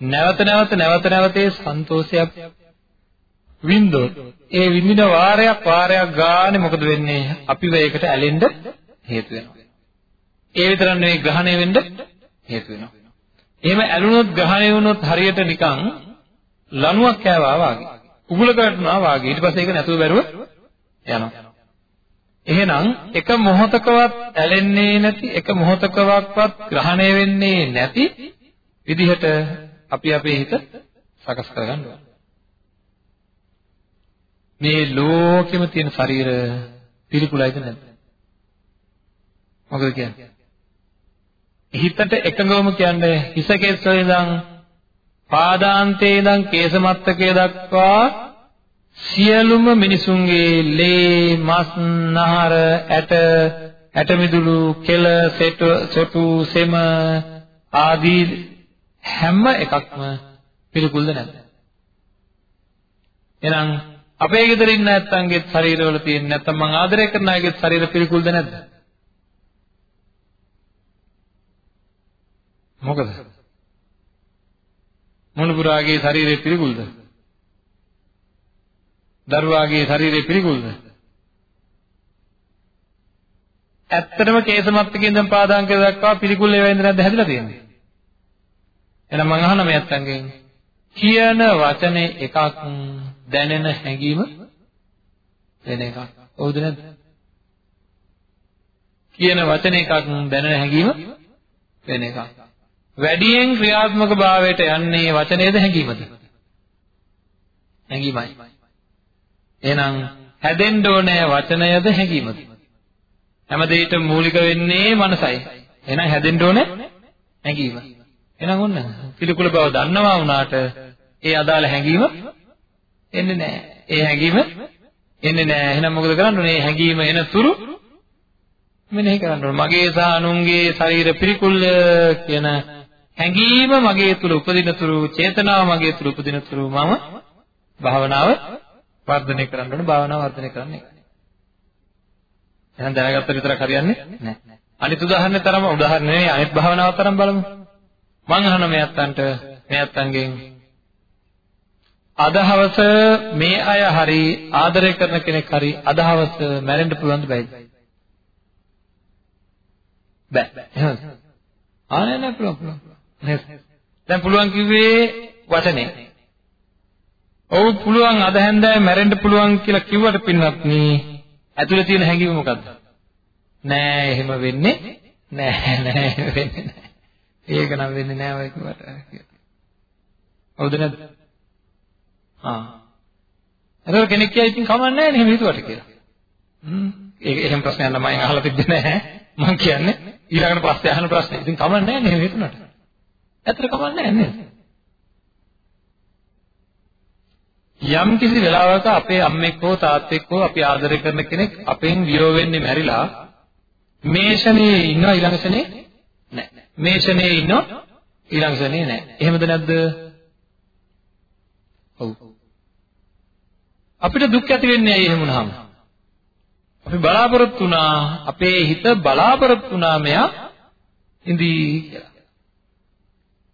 නැවත නැවත නැවත නැවත ඒ සන්තෝෂයක් වින්දොත් ඒ විඳින වාරයක් වාරයක් ගානේ මොකද වෙන්නේ අපිව ඒකට ඇලෙන්න හේතු වෙනවා ඒ විතරක් නෙවෙයි ග්‍රහණය වෙන්න හේතු වෙනවා එහෙම ඇලුනොත් ග්‍රහණය වුණොත් හරියට නිකන් ලණුවක් කෑවා වගේ උගුල කරනවා වාගේ ඊට පස්සේ ඒක නැතුව බැරුව යනවා. එහෙනම් එක මොහොතකවත් ඇලෙන්නේ නැති එක මොහොතකවත් ග්‍රහණය වෙන්නේ නැති විදිහට අපි අපේ හිත සකස් කරගන්න ඕනේ. මේ ලෝකෙම තියෙන ශරීර පිළිකුලයිද නැද්ද? මොකද කියන්නේ? හිතට එකඟවම කියන්නේ හිසකෙස්වල ඉඳන් පාදාන්තයේ ඉඳන් කේසමත්තකයේ දක්වා සියලුම මිනිසුන්ගේ ලේ මස් නහර ඇට ඇට මිදුළු කෙල සොටු සෙම ආදී හැම එකක්ම පිළිකුල්ද නැද්ද? එහෙනම් අපේ ගෙදර ඉන්න නැත්තන්ගේ ශරීරවල තියෙන නැත්තම් මං ආදරය කරන අයගේ ශරීර පිළිකුල්ද නැද්ද? මොකද මොනුපුරාගේ ශරීරය පිළිකුල්ද? දරුවාගේ ශරීරය පිළිකුල්ද? ඇත්තටම කේසමත්තකින් ඉඳන් පාදාංක දක්වා පිළිකුල් ඒවා ඉඳන් නැද්ද හැදිලා තියෙන්නේ? එහෙනම් මම අහන මේ ඇත්තන්ගෙන් කියන වචනේ එකක් දැනෙන හැඟීම වෙන එකක්. හවුද නැද්ද? කියන වචනේ එකක් දැනෙන හැඟීම වෙන එකක්. වැඩියෙන් ක්‍රියාත්මක භාවයට යන්නේ වචනේද හැඟීමද? හැඟීමයි. එහෙනම් හැදෙන්න ඕනේ වචනයද හැඟීමද? හැම දෙයකටම මූලික වෙන්නේ මනසයි. එහෙනම් හැදෙන්න ඕනේ හැඟීම. එහෙනම් ඔන්න පිළිකුල බව දන්නවා වුණාට ඒ අදාළ හැඟීම එන්නේ නැහැ. ඒ හැඟීම එන්නේ නැහැ. එහෙනම් මොකද කරන්න ඕනේ? හැඟීම එන තුරු මෙනෙහි කරන්න ඕනේ. මගේ සහ අනුන්ගේ ශරීර පිළිකුල් කියන හැඟීම මගේ තුල උපදින තුරු චේතනාව මගේ තුල උපදින තුරු මම භාවනාව වර්ධනය කරන්න ඕන භාවනාව වර්ධනය කරන්නේ එහෙනම් දැනගත්ත විතරක් හරියන්නේ නැහැ. අනිත් උදාහරණේ තරම උදාහරණ නෙවෙයි අනිත් භාවනාව තරම් බලමු. මං අහන මේ අත්තන්ට මේ අත්තන්ගෙන් අදහවස මේ අය හරි ආදරය කරන කෙනෙක් හරි අදහවස මැරෙන්න පුළුවන්ද බැයිද බෑ. එහෙනම් ආනේ නැහැ පුළුවන් පුළුවන්. නේද? දැන් පුළුවන් කිව්වේ වචනේ. ඔව් පුළුවන් අද හැන්දෑවේ මැරෙන්න පුළුවන් කියලා කිව්වට පින්නත් නේ ඇතුලේ තියෙන හැඟීම මොකද්ද? නෑ එහෙම වෙන්නේ නෑ නෑ වෙන්නේ නෑ. ඒක නම් වෙන්නේ නෑ ඔය කිව්වට කියලා. හවුද නැද්ද? ආ. එතකොට කෙනෙක් කියයි ඉතින් කමන්නේ නැහැ නේ එහෙම හිතුවට කියලා. හ්ම්. ඒක එහෙම ප්‍රශ්නයක් නම් මම අහලා තිබ්බේ නැහැ. මම කියන්නේ ඊළඟට පස්සේ අහන ප්‍රශ්නේ. ඉතින් කමන්නේ නැහැ නේ එහෙම හිතුණාට. ඇත්තට කමන්නේ නැහැ නේද? යම් කිසි වෙලාවක අපේ අම්මෙක් හෝ තාත්තෙක් හෝ අපි ආදරය කරන කෙනෙක් අපෙන් වියෝ වෙන්නේ මැරිලා මේ ෂනේ ඉන්නවා ඊළඟ ෂනේ නැහැ. මේ ෂනේ ඉන්නවා ඊළඟ ෂනේ නැහැ. එහෙමද නැද්ද? ඔව්. අපිට දුක් ඇති වෙන්නේ ඇයි එහෙම වුණාම? අපි බලාපොරොත්තු වුණා අපේ හිත බලාපොරොත්තු වුණා මෙයා ඉඳී කියලා.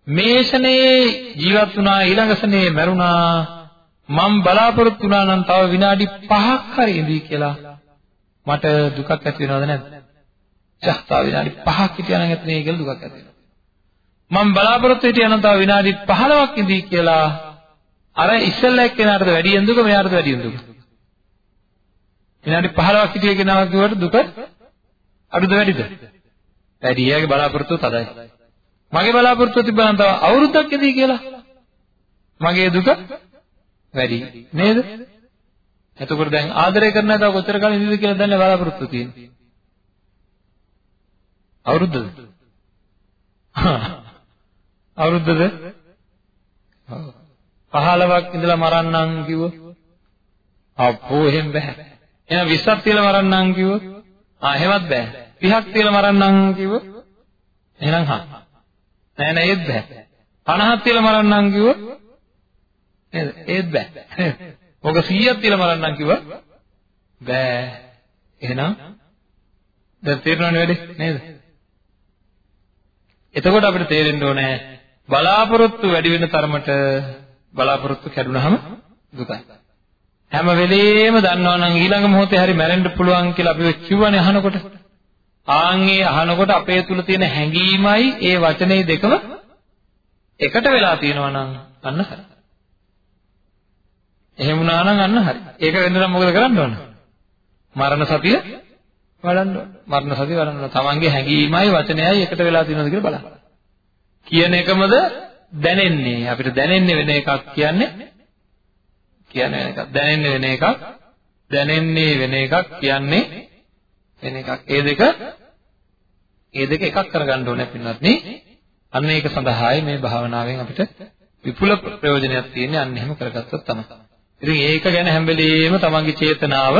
මේ ෂනේ ජීවත් වුණා ඊළඟ ෂනේ මැරුණා මම බලාපොරොත්තු වුණා නම් තව විනාඩි 5ක් හරි ඉඳී කියලා මට දුකක් ඇති වෙනවද නැද්ද? ජහතා විනාඩි 5ක් හිටියා නම් ඇත්තනේ කියලා දුකක් ඇති වෙනවා. මම බලාපොරොත්තු හිටියා නම් තව විනාඩි 15ක් ඉඳී කියලා අර ඉස්සෙල්ලා එක්කෙනාටද වැඩියෙන් දුක මෙයාටද වැඩියෙන් දුක? විනාඩි 15ක් හිටිය කෙනා කිව්වට දුක අඩුද වැඩිද? වැඩි. එයාගේ බලාපොරොත්තුව තදයි. මගේ බලාපොරොත්තුව තිබ්බනම් තව අවුරුද්දක් ඉඳී කියලා. මගේ දුක වැඩි නේද? එතකොට දැන් ආදරය කරන තව කොච්චර කාලෙ ඉඳීද කියලා දැන් බලාපොරොත්තු තියෙන්නේ. අවුරුද්දද? අවුරුද්දද? ඔව්. 15ක් ඉඳලා මරන්නම් කිව්වොත් අපෝ එහෙම බෑ. එහෙනම් 20ක් තියලා මරන්නම් කිව්වොත් ආ එහෙමත් බෑ. 30ක් තියලා මරන්නම් කිව්වොත් එහෙනම් හා. නෑ නෑ ඒත් බෑ. 50ක් තියලා මරන්නම් කිව්වොත් නේද? ඒත් බෑ. මොක 100ක් තියලා මරන්නම් කිව්වා බෑ. එහෙනම් දැන් තේරෙනවනේ වැඩි නේද? එතකොට අපිට තේරෙන්න ඕනේ බලාපොරොත්තු වැඩි වෙන තරමට බලාපොරොත්තු කැඩුනහම දුකයි. හැම වෙලේම දන්නවනම් ඊළඟ මොහොතේ හරි මැරෙන්න පුළුවන් කියලා අපි කිව්වනේ අහනකොට. ආන්ගේ අහනකොට අපේ තුල තියෙන හැඟීමයි ඒ වචනේ දෙකම එකට වෙලා තියෙනවා නම් අන්න හරි. එහෙම වුණා නම් අන්න හරි. ඒක වෙන්න නම් මොකද කරන්න ඕන? මරණ සතිය වඩන්න ඕන. මරණ සතිය වඩන්න ඕන. තමන්ගේ හැඟීමයි වචනයයි එකට වෙලා තියෙනවද කියලා බලන්න. කියන එකමද දැනෙන්නේ අපිට දැනෙන්නේ වෙන එකක් කියන්නේ කියන්නේ වෙන එකක් දැනෙන්නේ වෙන එකක් දැනෙන්නේ වෙන එකක් කියන්නේ වෙන එකක් ඒ දෙක ඒ දෙක එකක් කරගන්න ඕනේ පින්වත්නි අන්න ඒක සඳහායි මේ භාවනාවෙන් අපිට විපුල ප්‍රයෝජනයක් තියෙන්නේ අන්න එහෙම කරගත්තොත් තමයි. ඉතින් ඒක ගැන හැම වෙලෙම තමන්ගේ චේතනාව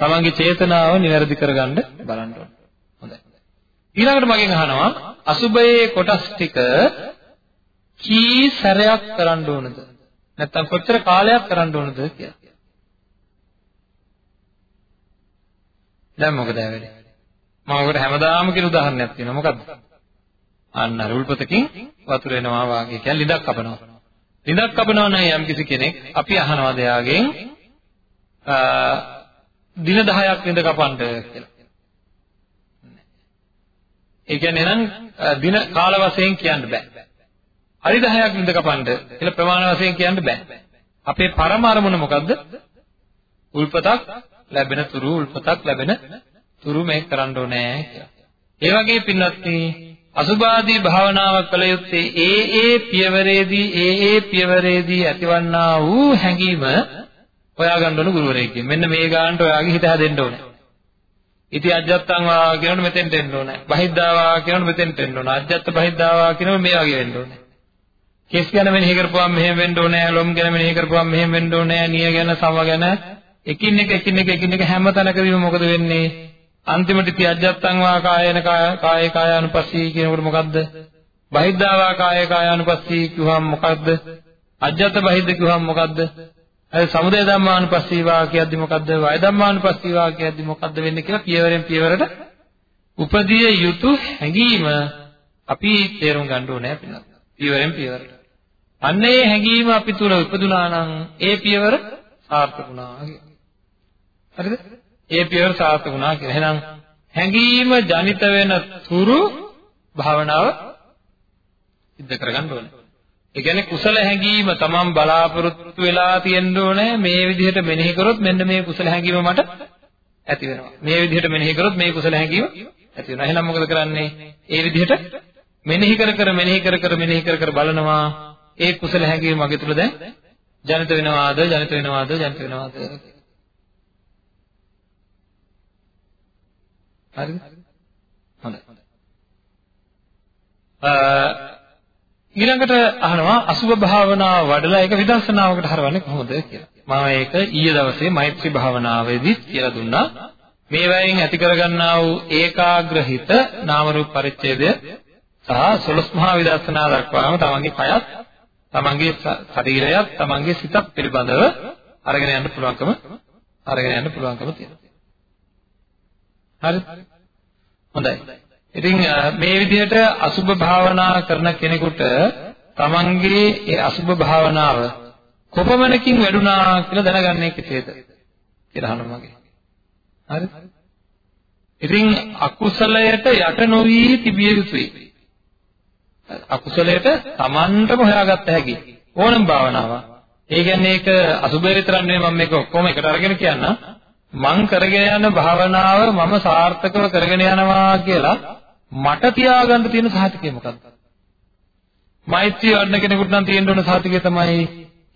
තමන්ගේ චේතනාව નિවැරදි කරගන්න බලන්න ඕනේ. හොඳයි. ඊළඟට මගෙන් අහනවා අසුබයේ කොටස් ටික කී සැරයක් කරන්න ඕනද? නැත්තම් කොච්චර කාලයක් කරන්න ඕනද කියලා. දැන් මොකද වෙන්නේ? මම ඔකට හැමදාම කියන උදාහරණයක් තියෙනවා. මොකද්ද? අන්න රුල්පතකින් වතුර එනවා වාගේ කියන්නේ ලිඳක් කපනවා. ලිඳක් කපනවා නම් යම් කිසි කෙනෙක් අපි අහනවා දෙයාගෙන් දින 10ක් ලිඳ කපන්න කියලා. ඒ කියන්නේ නම් දින කාල වශයෙන් කියන්න බෑ. හරි 10ක් නිද කපන්න කියලා ප්‍රමාණ වශයෙන් කියන්න බෑ. අපේ පරම අරමුණ මොකද්ද? උල්පතක් ලැබෙන තුරු උල්පතක් ලැබෙන තුරු මේක කරන්න ඕනේ කියලා. ඒ වගේ පින්වත්නි අසුභාදී භාවනාව කළ යුත්තේ ඒ ඒ පියවරේදී ඒ ඒ පියවරේදී ඇතිවන්නා වූ හැඟීම හොයාගන්න ඕන ගුරුවරයෙක්ගෙන්. මෙන්න මේ ගානට ඔයාගේ හිත හැදෙන්න ඕනේ. ඉති අජත්තං වා කියනොත් මෙතෙන්ට එන්න ඕනේ. බහිද්ධා වා කියනොත් මෙතෙන්ට එන්න ඕනේ. අජත්ත බහිද්ධා වා කියනොත් මේ වගේ වෙන්න ඕනේ. කෙස් ගැන මෙනෙහි කරපුවාම මෙහෙම වෙන්න ඕනේ, ලොම් ගැන මෙනෙහි කරපුවාම මෙහෙම වෙන්න ඕනේ, නිය ගැන, සම ගැන එකින් එක එකින් එක එකින් එක හැම තැනකදීම මොකද වෙන්නේ? අන්තිමට ඉති අජත්තං වා කායන කායේ කායානුපස්සී කියනකොට මොකද්ද? බහිද්ධාවා කායේ කායානුපස්සී කිව්වම මොකද්ද? අජත්ත බහිද්ධ කිව්වම මොකද්ද? හරි සමුදය ධම්මානුපස්සීවා කියද්දි මොකද්ද? වය ධම්මානුපස්සීවා කියද්දි මොකද්ද වෙන්නේ කියලා පියවරෙන් පියවරට උපදී යුතු හැඟීම අපි තේරුම් ගන්න ඕනේ අපිට. පියවරෙන් පියවරට. අන්න ඒ හැඟීම අපි තුල උපදුනා නම් ඒ පියවර සාර්ථක වුණා හරිද? ඒ පියවර සාර්ථක වුණා කියලා. එහෙනම් හැඟීම ජනිත වෙන තුරු භාවනාව සිද්ධ කරගන්න ඕනේ. ඒ කියන්නේ කුසල හැඟීම තමන් බලාපොරොත්තු වෙලා තියෙන්න ඕනේ මේ විදිහට මෙනෙහි කරොත් මෙන්න මේ කුසල හැඟීම මට ඇති වෙනවා. මේ විදිහට මෙනෙහි කරොත් මේ කුසල හැඟීම ඇති වෙනවා. එහෙනම් මොකද කරන්නේ? ඒ විදිහට මෙනෙහි කර කර මෙනෙහි කර කර මෙනෙහි කර කර බලනවා ඒ කුසල හැඟීම මගේ තුල දැන් ජනිත වෙනවාද ජනිත වෙනවාද ජනිත වෙනවාද හරිද හොඳයි ඊළඟට අහනවා අසුභ භාවනාව වඩලා ඒක විදර්ශනාවකට හරවන්නේ කොහොමද කියලා. මම ඒක ඊයේ දවසේ මෛත්‍රී භාවනාවේදී කියලා දුන්නා. මේ වයින් ඇති කරගන්නා වූ ඒකාග්‍රහිත නාම රූප පරිච්ඡේදය සහ සොළොස් මහා විදර්ශනා දක්වාම තමන්ගේ කයත් තමන්ගේ ශරීරයත් තමන්ගේ සිතත් පිළිබඳව අරගෙන යන්න පුළුවන්කම අරගෙන යන්න පුළුවන්කම තියෙනවා. හරි? හොඳයි. ඉතින් මේ විදිහට අසුභ භාවනා කරන කෙනෙකුට තමන්ගේ ඒ අසුභ භාවනාව කොපමණකින් වැඩුණා කියලා දැනගන්නේ කෙසේද කියලා අහනවා මගේ. හරි? ඉතින් අකුසලයට යට නොවි තිබිය යුතුයි. අකුසලයට Tamanටම හොයාගත්ත හැකි ඕනම භාවනාවක්. ඒ කියන්නේ ඒක අසුබය විතරක් නෙවෙයි මම මේක ඔක්කොම එකට අරගෙන කියන්න. මං කරගෙන යන භාවනාව මම සාර්ථකව කරගෙන යනවා කියලා මට තියාගන්න තියෙන සහතිකය මොකක්ද? මෛත්‍රී වඩන කෙනෙකුට නම් තියෙන්න ඕන සහතිකය තමයි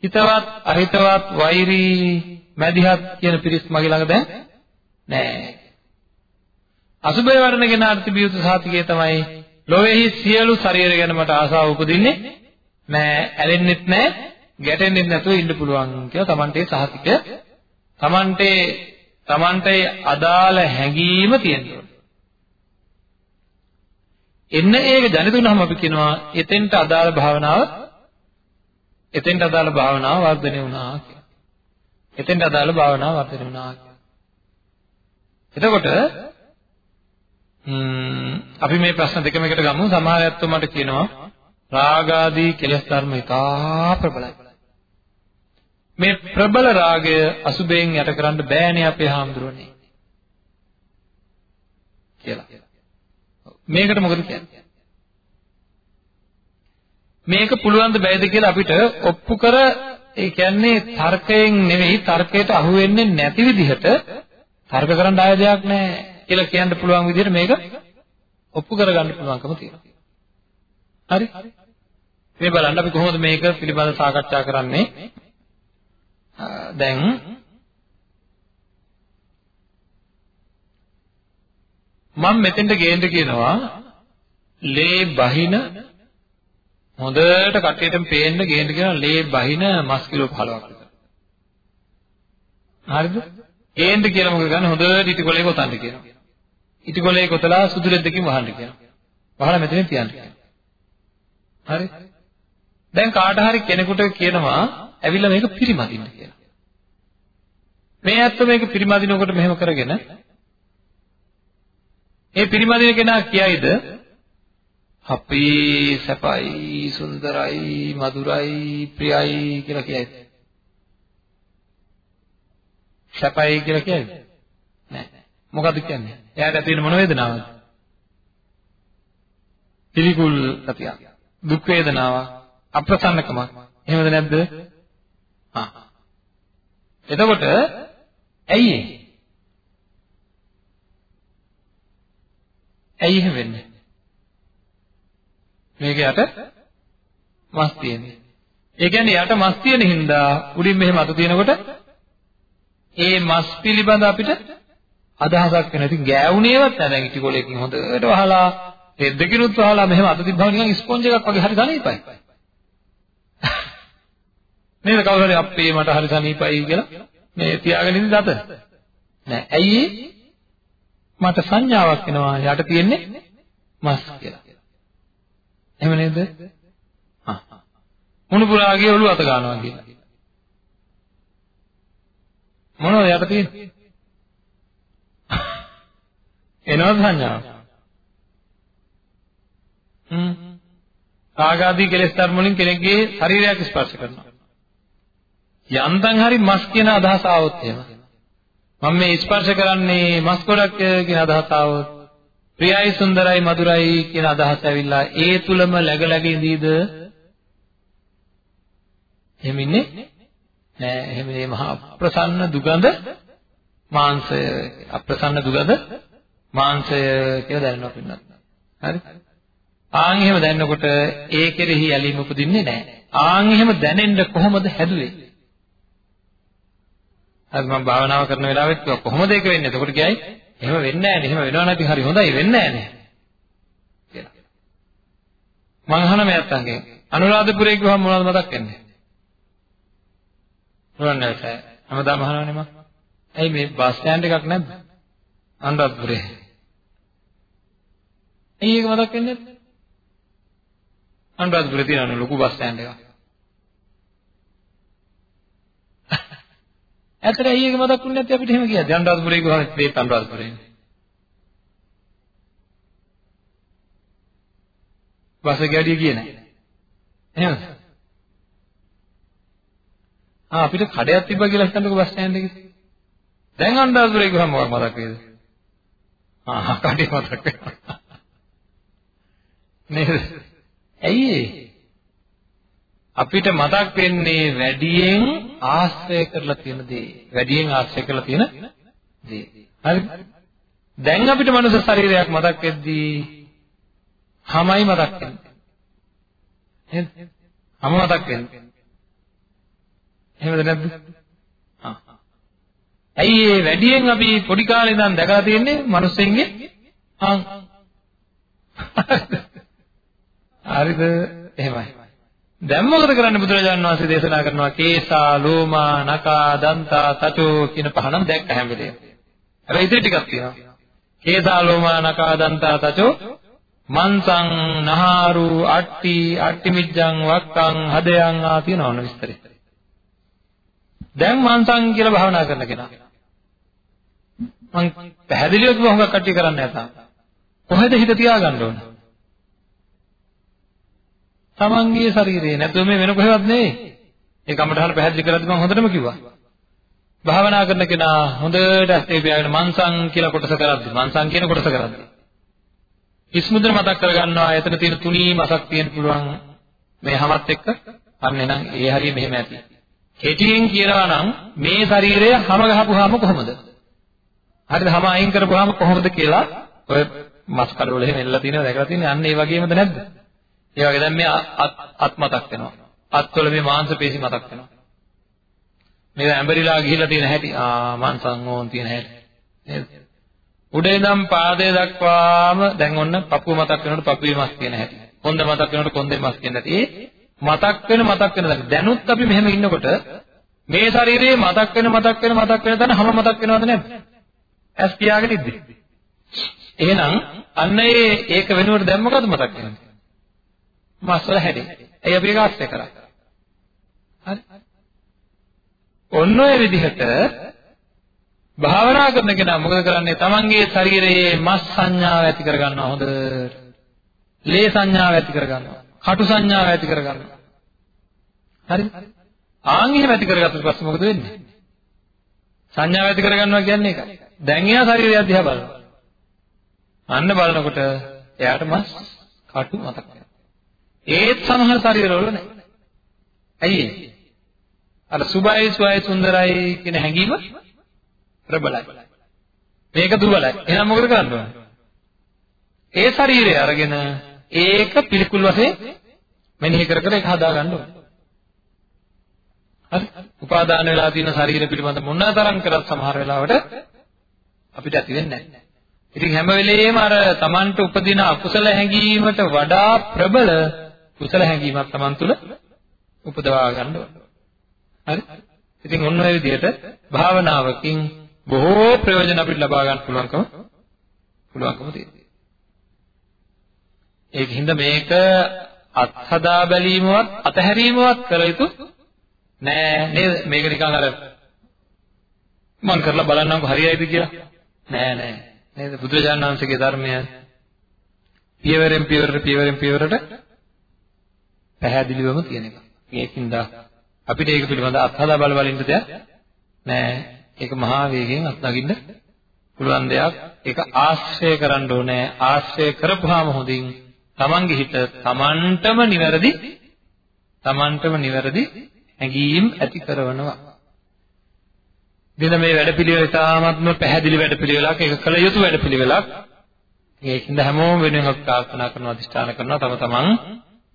හිතවත් අහිතවත් වෛරී මැදිහත් කියන පිරිස් මගේ ළඟ දැන් නෑ. අසුබය වඩන කෙනාට තිබිය යුතු සහතිකය තමයි ලෝකෙහි සියලු ශරීර ගැන මට ආසාව උපදින්නේ නෑ ඇලෙන්නෙත් නෑ ගැටෙන්නෙත් නැතුව ඉන්න පුළුවන් කියලා Tamante සහතිකය Tamante Tamante අදාළ හැඟීම තියෙනවා. එන්න ඒක ජනිත වුණාම අපි කියනවා එතෙන්ට අදාළ භාවනාව එතෙන්ට අදාළ භාවනාව වර්ධනය වුණා කියලා. එතෙන්ට අදාළ භාවනාව වර්ධනය වුණා කියලා. එතකොට අපි මේ ප්‍රශ්න දෙකම එකට ගමු. සමහර ඇත්තෝ මට කියනවා රාගාදී කෙලෙස් ධර්ම ඉතා ප්‍රබලයි. මේ ප්‍රබල රාගය අසුබෙන් යට කරන්න බෑනේ අපේ හාමුදුරනේ. කියලා. මේකට මොකද කියන්නේ? මේක පුළුවන් ද බැයිද කියලා අපිට ඔප්පු කර ඒ කියන්නේ තර්කයෙන් නෙවෙයි තර්කයට අහු වෙන්නේ නැති විදිහට තර්ක කරන්න ආය දෙයක් නැහැ කියලා කියන්න පුළුවන් විදිහට මේක ඔප්පු කරගන්න පුළුවන්කම තියෙනවා. හරි? මේ බලන්න අපි කොහොමද මේක පිළිබඳව සාකච්ඡා කරන්නේ? දැන් මම මෙතෙන්ට ගේන්න කියනවා ලේ බහින හොඳට කටේටම පේන්න ගේන්න කියනවා ලේ බහින මස් කිලෝ 15ක් විතර. හරිද? ගේන්න කියලා මොකද ගන්න හොඳට ඉටිකොලේ කොතන්න කියනවා. ඉටිකොලේ කොතලා සුදු රෙද්දකින් වහන්න කියනවා. වහලා මෙතනින් තියන්න කියනවා. හරි? දැන් කාට හරි කෙනෙකුට කියනවා ඇවිල්ලා මේක පිරිමදින්න කියලා. මේ ඇත්ත මේක පිරිමදිනකොට මෙහෙම කරගෙන ඒ පිරිමදින කෙනා කියයිද අපි සැපයි සුන්දරයි මధుරයි ප්‍රියයි කියලා කියයිද? සැපයි කියලා කියයිද? නෑ. මොකද්ද කියන්නේ? එයාට ඇති වෙන මොන වේදනාවක්ද? පිළිකුල් ගතියක්. දුක් වේදනාවක්, අප්‍රසන්නකමක්. එහෙමද නැද්ද? ආ. එතකොට ඇයි ඒ? ඇයි එහෙම වෙන්නේ? මේක යට මස් තියෙන්නේ. ඒ කියන්නේ යට මස් තියෙන හින්දා උඩින් මෙහෙම අත තියෙනකොට ඒ මස් පිළිබඳ අපිට අදහසක් වෙනවා. ඉතින් ගෑවුනේවත් නැහැ. දැන් ඉටිකොලේකින් හොඳට වහලා රෙද්දකිනුත් වහලා මෙහෙම අත තිබ්බම නිකන් ස්පොන්ජ් එකක් වගේ හරි සනීපයි. නේද කවුරු හරි අපේ මට හරි සනීපයි කියලා මේ තියාගෙන ඉඳි දත. නෑ. ඇයි මට සංඥාවක් එනවා යට තියෙන්නේ මස් කියලා. එහෙම නේද? හා. මුණුපුරාගේ ඔළුව අත ගන්නවා කියලා. මොනවද යට තියෙන්නේ? එනවද සංඥාව? හ්ම්. රාගාදී කෙලෙස් ධර්ම වලින් කෙනෙක්ගේ ශරීරයක් ස්පර්ශ කරනවා. යන්තම් හරි මස් කියන අදහස ආවොත් එහෙම. මම මේ ස්පර්ශ කරන්නේ මස් ගොඩක් කියන අදහස ආවොත් ප්‍රියයි සුන්දරයි මధుරයි කියන අදහස ඇවිල්ලා ඒ තුලම läග läග ඉඳීද? එහෙම ඉන්නේ නෑ එහෙම මේ මහා අප්‍රසන්න දුගඳ මාංශය අප්‍රසන්න දුගඳ මාංශය කියලා දැනනවා පින්නත්. හරි? ආන් එහෙම දැනනකොට ඒ කෙරෙහි ඇලීම උපදින්නේ නැහැ. ආන් එහෙම දැනෙන්න කොහොමද හැදුවේ? හරි මම භාවනාව කරන වෙලාවෙත් කිව්වා කොහොමද ඒක වෙන්නේ? එතකොට කියයි එහෙම වෙන්නේ නැහැ නේ. එහෙම වෙනවා නැති හරි හොඳයි වෙන්නේ නැහැ නේ. කියලා. මං අහන මේ අත්තන්ගෙන් අනුරාධපුරේ ගිහම මොනවද මතක් වෙන්නේ? රුවන්වැලිසෑය. හැමදාම අහනවනේ මම. ඇයි මේ බස් ස්ටෑන්ඩ් එකක් නැද්ද? අනුරාධපුරේ. ඇයි ඒක මතක් වෙන්නේ නැත්තේ? අනුරාධපුරේ තියෙන ලොකු බස් ස්ටෑන්ඩ් එකක්. ඇත්තට ඇයි ඒක මතක් වුනේ නැත්තේ අපිට එහෙම කියද්දි අනුරාධපුරේ ගිහම ඒත් අනුරාධපුරේ. බස් එක ගැඩිය ගියේ නැහැ. එහෙමද? ආ අපිට කඩයක් තිබ්බා කියලා හිතන්නකෝ බස් ස්ටෑන්ඩ් එකේ. දැන් අනුරාධපුරේ ගිහම මොකක් මතක් වේද? ආ කඩේ මතක් වෙනවා. නේද? ඇයි අපිට මතක් වෙන්නේ වැඩියෙන් ආශ්‍රය කරලා තියෙන දේ. වැඩියෙන් ආශ්‍රය කරලා තියෙන දේ. හරි? දැන් අපිට මනුස්ස ශරීරයක් මතක් වෙද්දී හැමයි මතක් වෙන්නේ. නේද? හැම මතක් වෙන්නේ. එහෙමද නැද්ද? ඇයි ඒ වැඩියෙන් අපි පොඩි කාලේ ඉඳන් දැකලා තියෙන්නේ මිනිස්සුන්ගේ අං හරිද එහෙමයි දැන් මොකද කරන්නේ බුදුරජාණන් වහන්සේ දේශනා කරනවා? කේසා ලෝමා නකා දන්තා තචෝ කියන පහනම් දැක්ක හැම වෙලේම. හැබැයි ඉතින් ටිකක් තියෙනවා. කේසා ලෝමා නකා දන්තා තචෝ මන්සං නහාරු අට්ටි අට්ටිමිජ්ජං වක්කං හදයන් ආ තියෙනවා ඔන්න විස්තරේ. දැන් මන්සං කියලා භාවනා කරන කෙනා. මං පැහැදිලිව කිව්ව හොඟක් කට්ටිය කරන්නේ නැතා කොහෙද හිත තියාගන්න ඕන? තමන්ගේ ශරීරේ නැතුව මේ වෙන කොහෙවත් නෙවෙයි. ඒ කමටහන පැහැදිලි කරද්දි මම හොඳටම කිව්වා. භාවනා කරන කෙනා හොඳට ඇස් දෙක පියාගෙන මන්සං කියලා කොටස කරද්දි මන්සං කියන කොටස කරද්දි. ඉස්මුද්‍ර මතක් කරගන්නවා එතන තියෙන තුනී මසක් තියෙන්න පුළුවන් මේ හැමත් එක්ක අන්න එනම් ඒ හරිය මෙහෙම ඇති. කෙටියෙන් කියනවා නම් මේ ශරීරය හැම ගහපුවාම කොහොමද? හරිද? හැම අයින් කරපුවාම කොහොමද කියලා ඔය මස් කඩවල එහෙම එල්ලලා තියෙනවා දැකලා තියෙන්නේ අන්න ඒ වගේමද නැද්ද? ඒ වගේ දැන් මේ අත් මතක් වෙනවා. අත්වල මේ මාංශ පේශි මතක් වෙනවා. මේක ඇඹරිලා ගිහිලා තියෙන හැටි ආ මාංශං ඕන් තියෙන හැටි. නේද? උඩ ඉඳන් පාදයේ දක්වාම දැන් ඔන්න පපුව මතක් වෙනකොට පපුවේ මස් තියෙන හැටි. කොන්ද මතක් වෙනකොට කොන්දේ මස් තියෙන හැටි. ඒ මතක් වෙන මතක් වෙන දා දැනුත් අපි මෙහෙම ඉන්නකොට මේ ශරීරයේ මතක් වෙන මතක් වෙන මතක් වෙන තැන හැම මතක් වෙනවද නැද්ද? ඇස් පියාගෙන ඉද්දි. එහෙනම් අන්න ඒ ඒක වෙනුවට දැන් මොකද මතක් වෙන්නේ? මස් වල හැඩේ. ඒ අපි ඒක ආශ්‍රය කරා. හරි. ඔන්න ඔය විදිහට භාවනා කරන කෙනා මොකද කරන්නේ? තමන්ගේ ශරීරයේ මස් සංඥාව ඇති කරගන්නවා හොඳට. ලේ සංඥාව ඇති කරගන්නවා. කටු සංඥාව ඇති කරගන්නවා. හරි? ආන් එහෙම ඇති කරගත්තට පස්සේ මොකද වෙන්නේ? සංඥාව ඇති කරගන්නවා කියන්නේ ඒකයි. දැන් එයා ශරීරය දිහා බලනවා. අන්න බලනකොට එයාට මස් කටු මතක් වෙනවා. ඒත් සමහර ශරීරවල නැහැ. ඇයි ඒ? අර සුභයි සුවයි සුන්දරයි කියන හැඟීම ප්‍රබලයි. මේක දුබලයි. එහෙනම් මොකද කරන්න ඕන? ඒ ශරීරය අරගෙන ඒක පිළිකුල් වශයෙන් මෙනෙහි කර කර ඒක හදා ගන්න ඕන. හරි? උපාදාන වෙලා තියෙන ශරීර පිළිබඳ මොන තරම් කරත් සමහර වෙලාවට අපිට ඇති වෙන්නේ නැහැ. ඉතින් හැම වෙලෙම අර Tamanට උපදින අකුසල හැඟීමට වඩා ප්‍රබල කුසල හැඟීමක් Taman තුල උපදවා ගන්න ඕන. හරි? ඉතින් ඔන්න ඔය විදිහට භාවනාවකින් බොහෝ ප්‍රයෝජන අපිට ලබා ගන්න පුළුවන්කම පුළුවන්කම තියෙනවා. ඒකින්ද මේක අත්හදා බැලීමවත් අතහැරීමවත් කළ යුතු නෑ නේද? මේක නිකන් අර මම කරලා බලන්නම්කො හරියයිද කියලා. නෑ නෑ. නේද? බුදුරජාණන් වහන්සේගේ ධර්මය පියවරෙන් පියවරට පියවරෙන් පියවරට පැහැදිලිවම තියෙන එක. ඒකින්ද අපිට ඒක පිළිබඳ අත්හදා බල බල ඉන්න දෙයක් නෑ. ඒක මහා වේගයෙන් අත්දකින්න පුළුවන් දෙයක්. ඒක ආශ්‍රය කරන්න ඕනේ. ආශ්‍රය කරපුවාම හොඳින් තමන්ගේ හිත තමන්ටම නිවැරදි තමන්ටම නිවැරදි හැඟීම් ඇති කරනවා. දින මේ වැඩපිළිවෙල ඉතාමත්ම පැහැදිලි වැඩපිළිවෙලක්. ඒක කළ යුතු වැඩපිළිවෙලක්. ඒකින්ද හැමෝම වෙනුවෙන් අපි ප්‍රාර්ථනා කරනවා අධිෂ්ඨාන කරනවා තම තමන්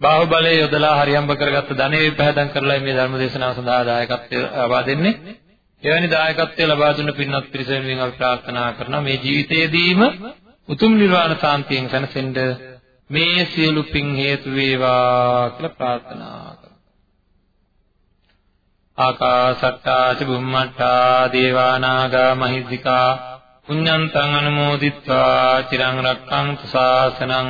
බාහුවලය යොදලා හරියම්බ කරගත්ත ධනෙ විපහදම් කරලා මේ ධර්ම දේශනාව සඳහා දායකත්වය ලබා දෙන්නේ. එවැනි දායකත්වය ලබා දුන්න පින්වත් පිරිස වෙනුවෙන් අපි ප්‍රාර්ථනා කරනවා මේ ජීවිතයේදීම උතුම් නිර්වාණ සාන්තියෙන් සැනසෙන්න මේ සියලු පින් හේතු වේවා කියලා ප්‍රාර්ථනා කරනවා. ආකාසට්ටා ච බුම්මට්ටා දේවා නාග මහිද්దికා පුඤ්ඤන්තං අනුමෝදිත්වා චිරං රක්ඛන්තු ශාසනං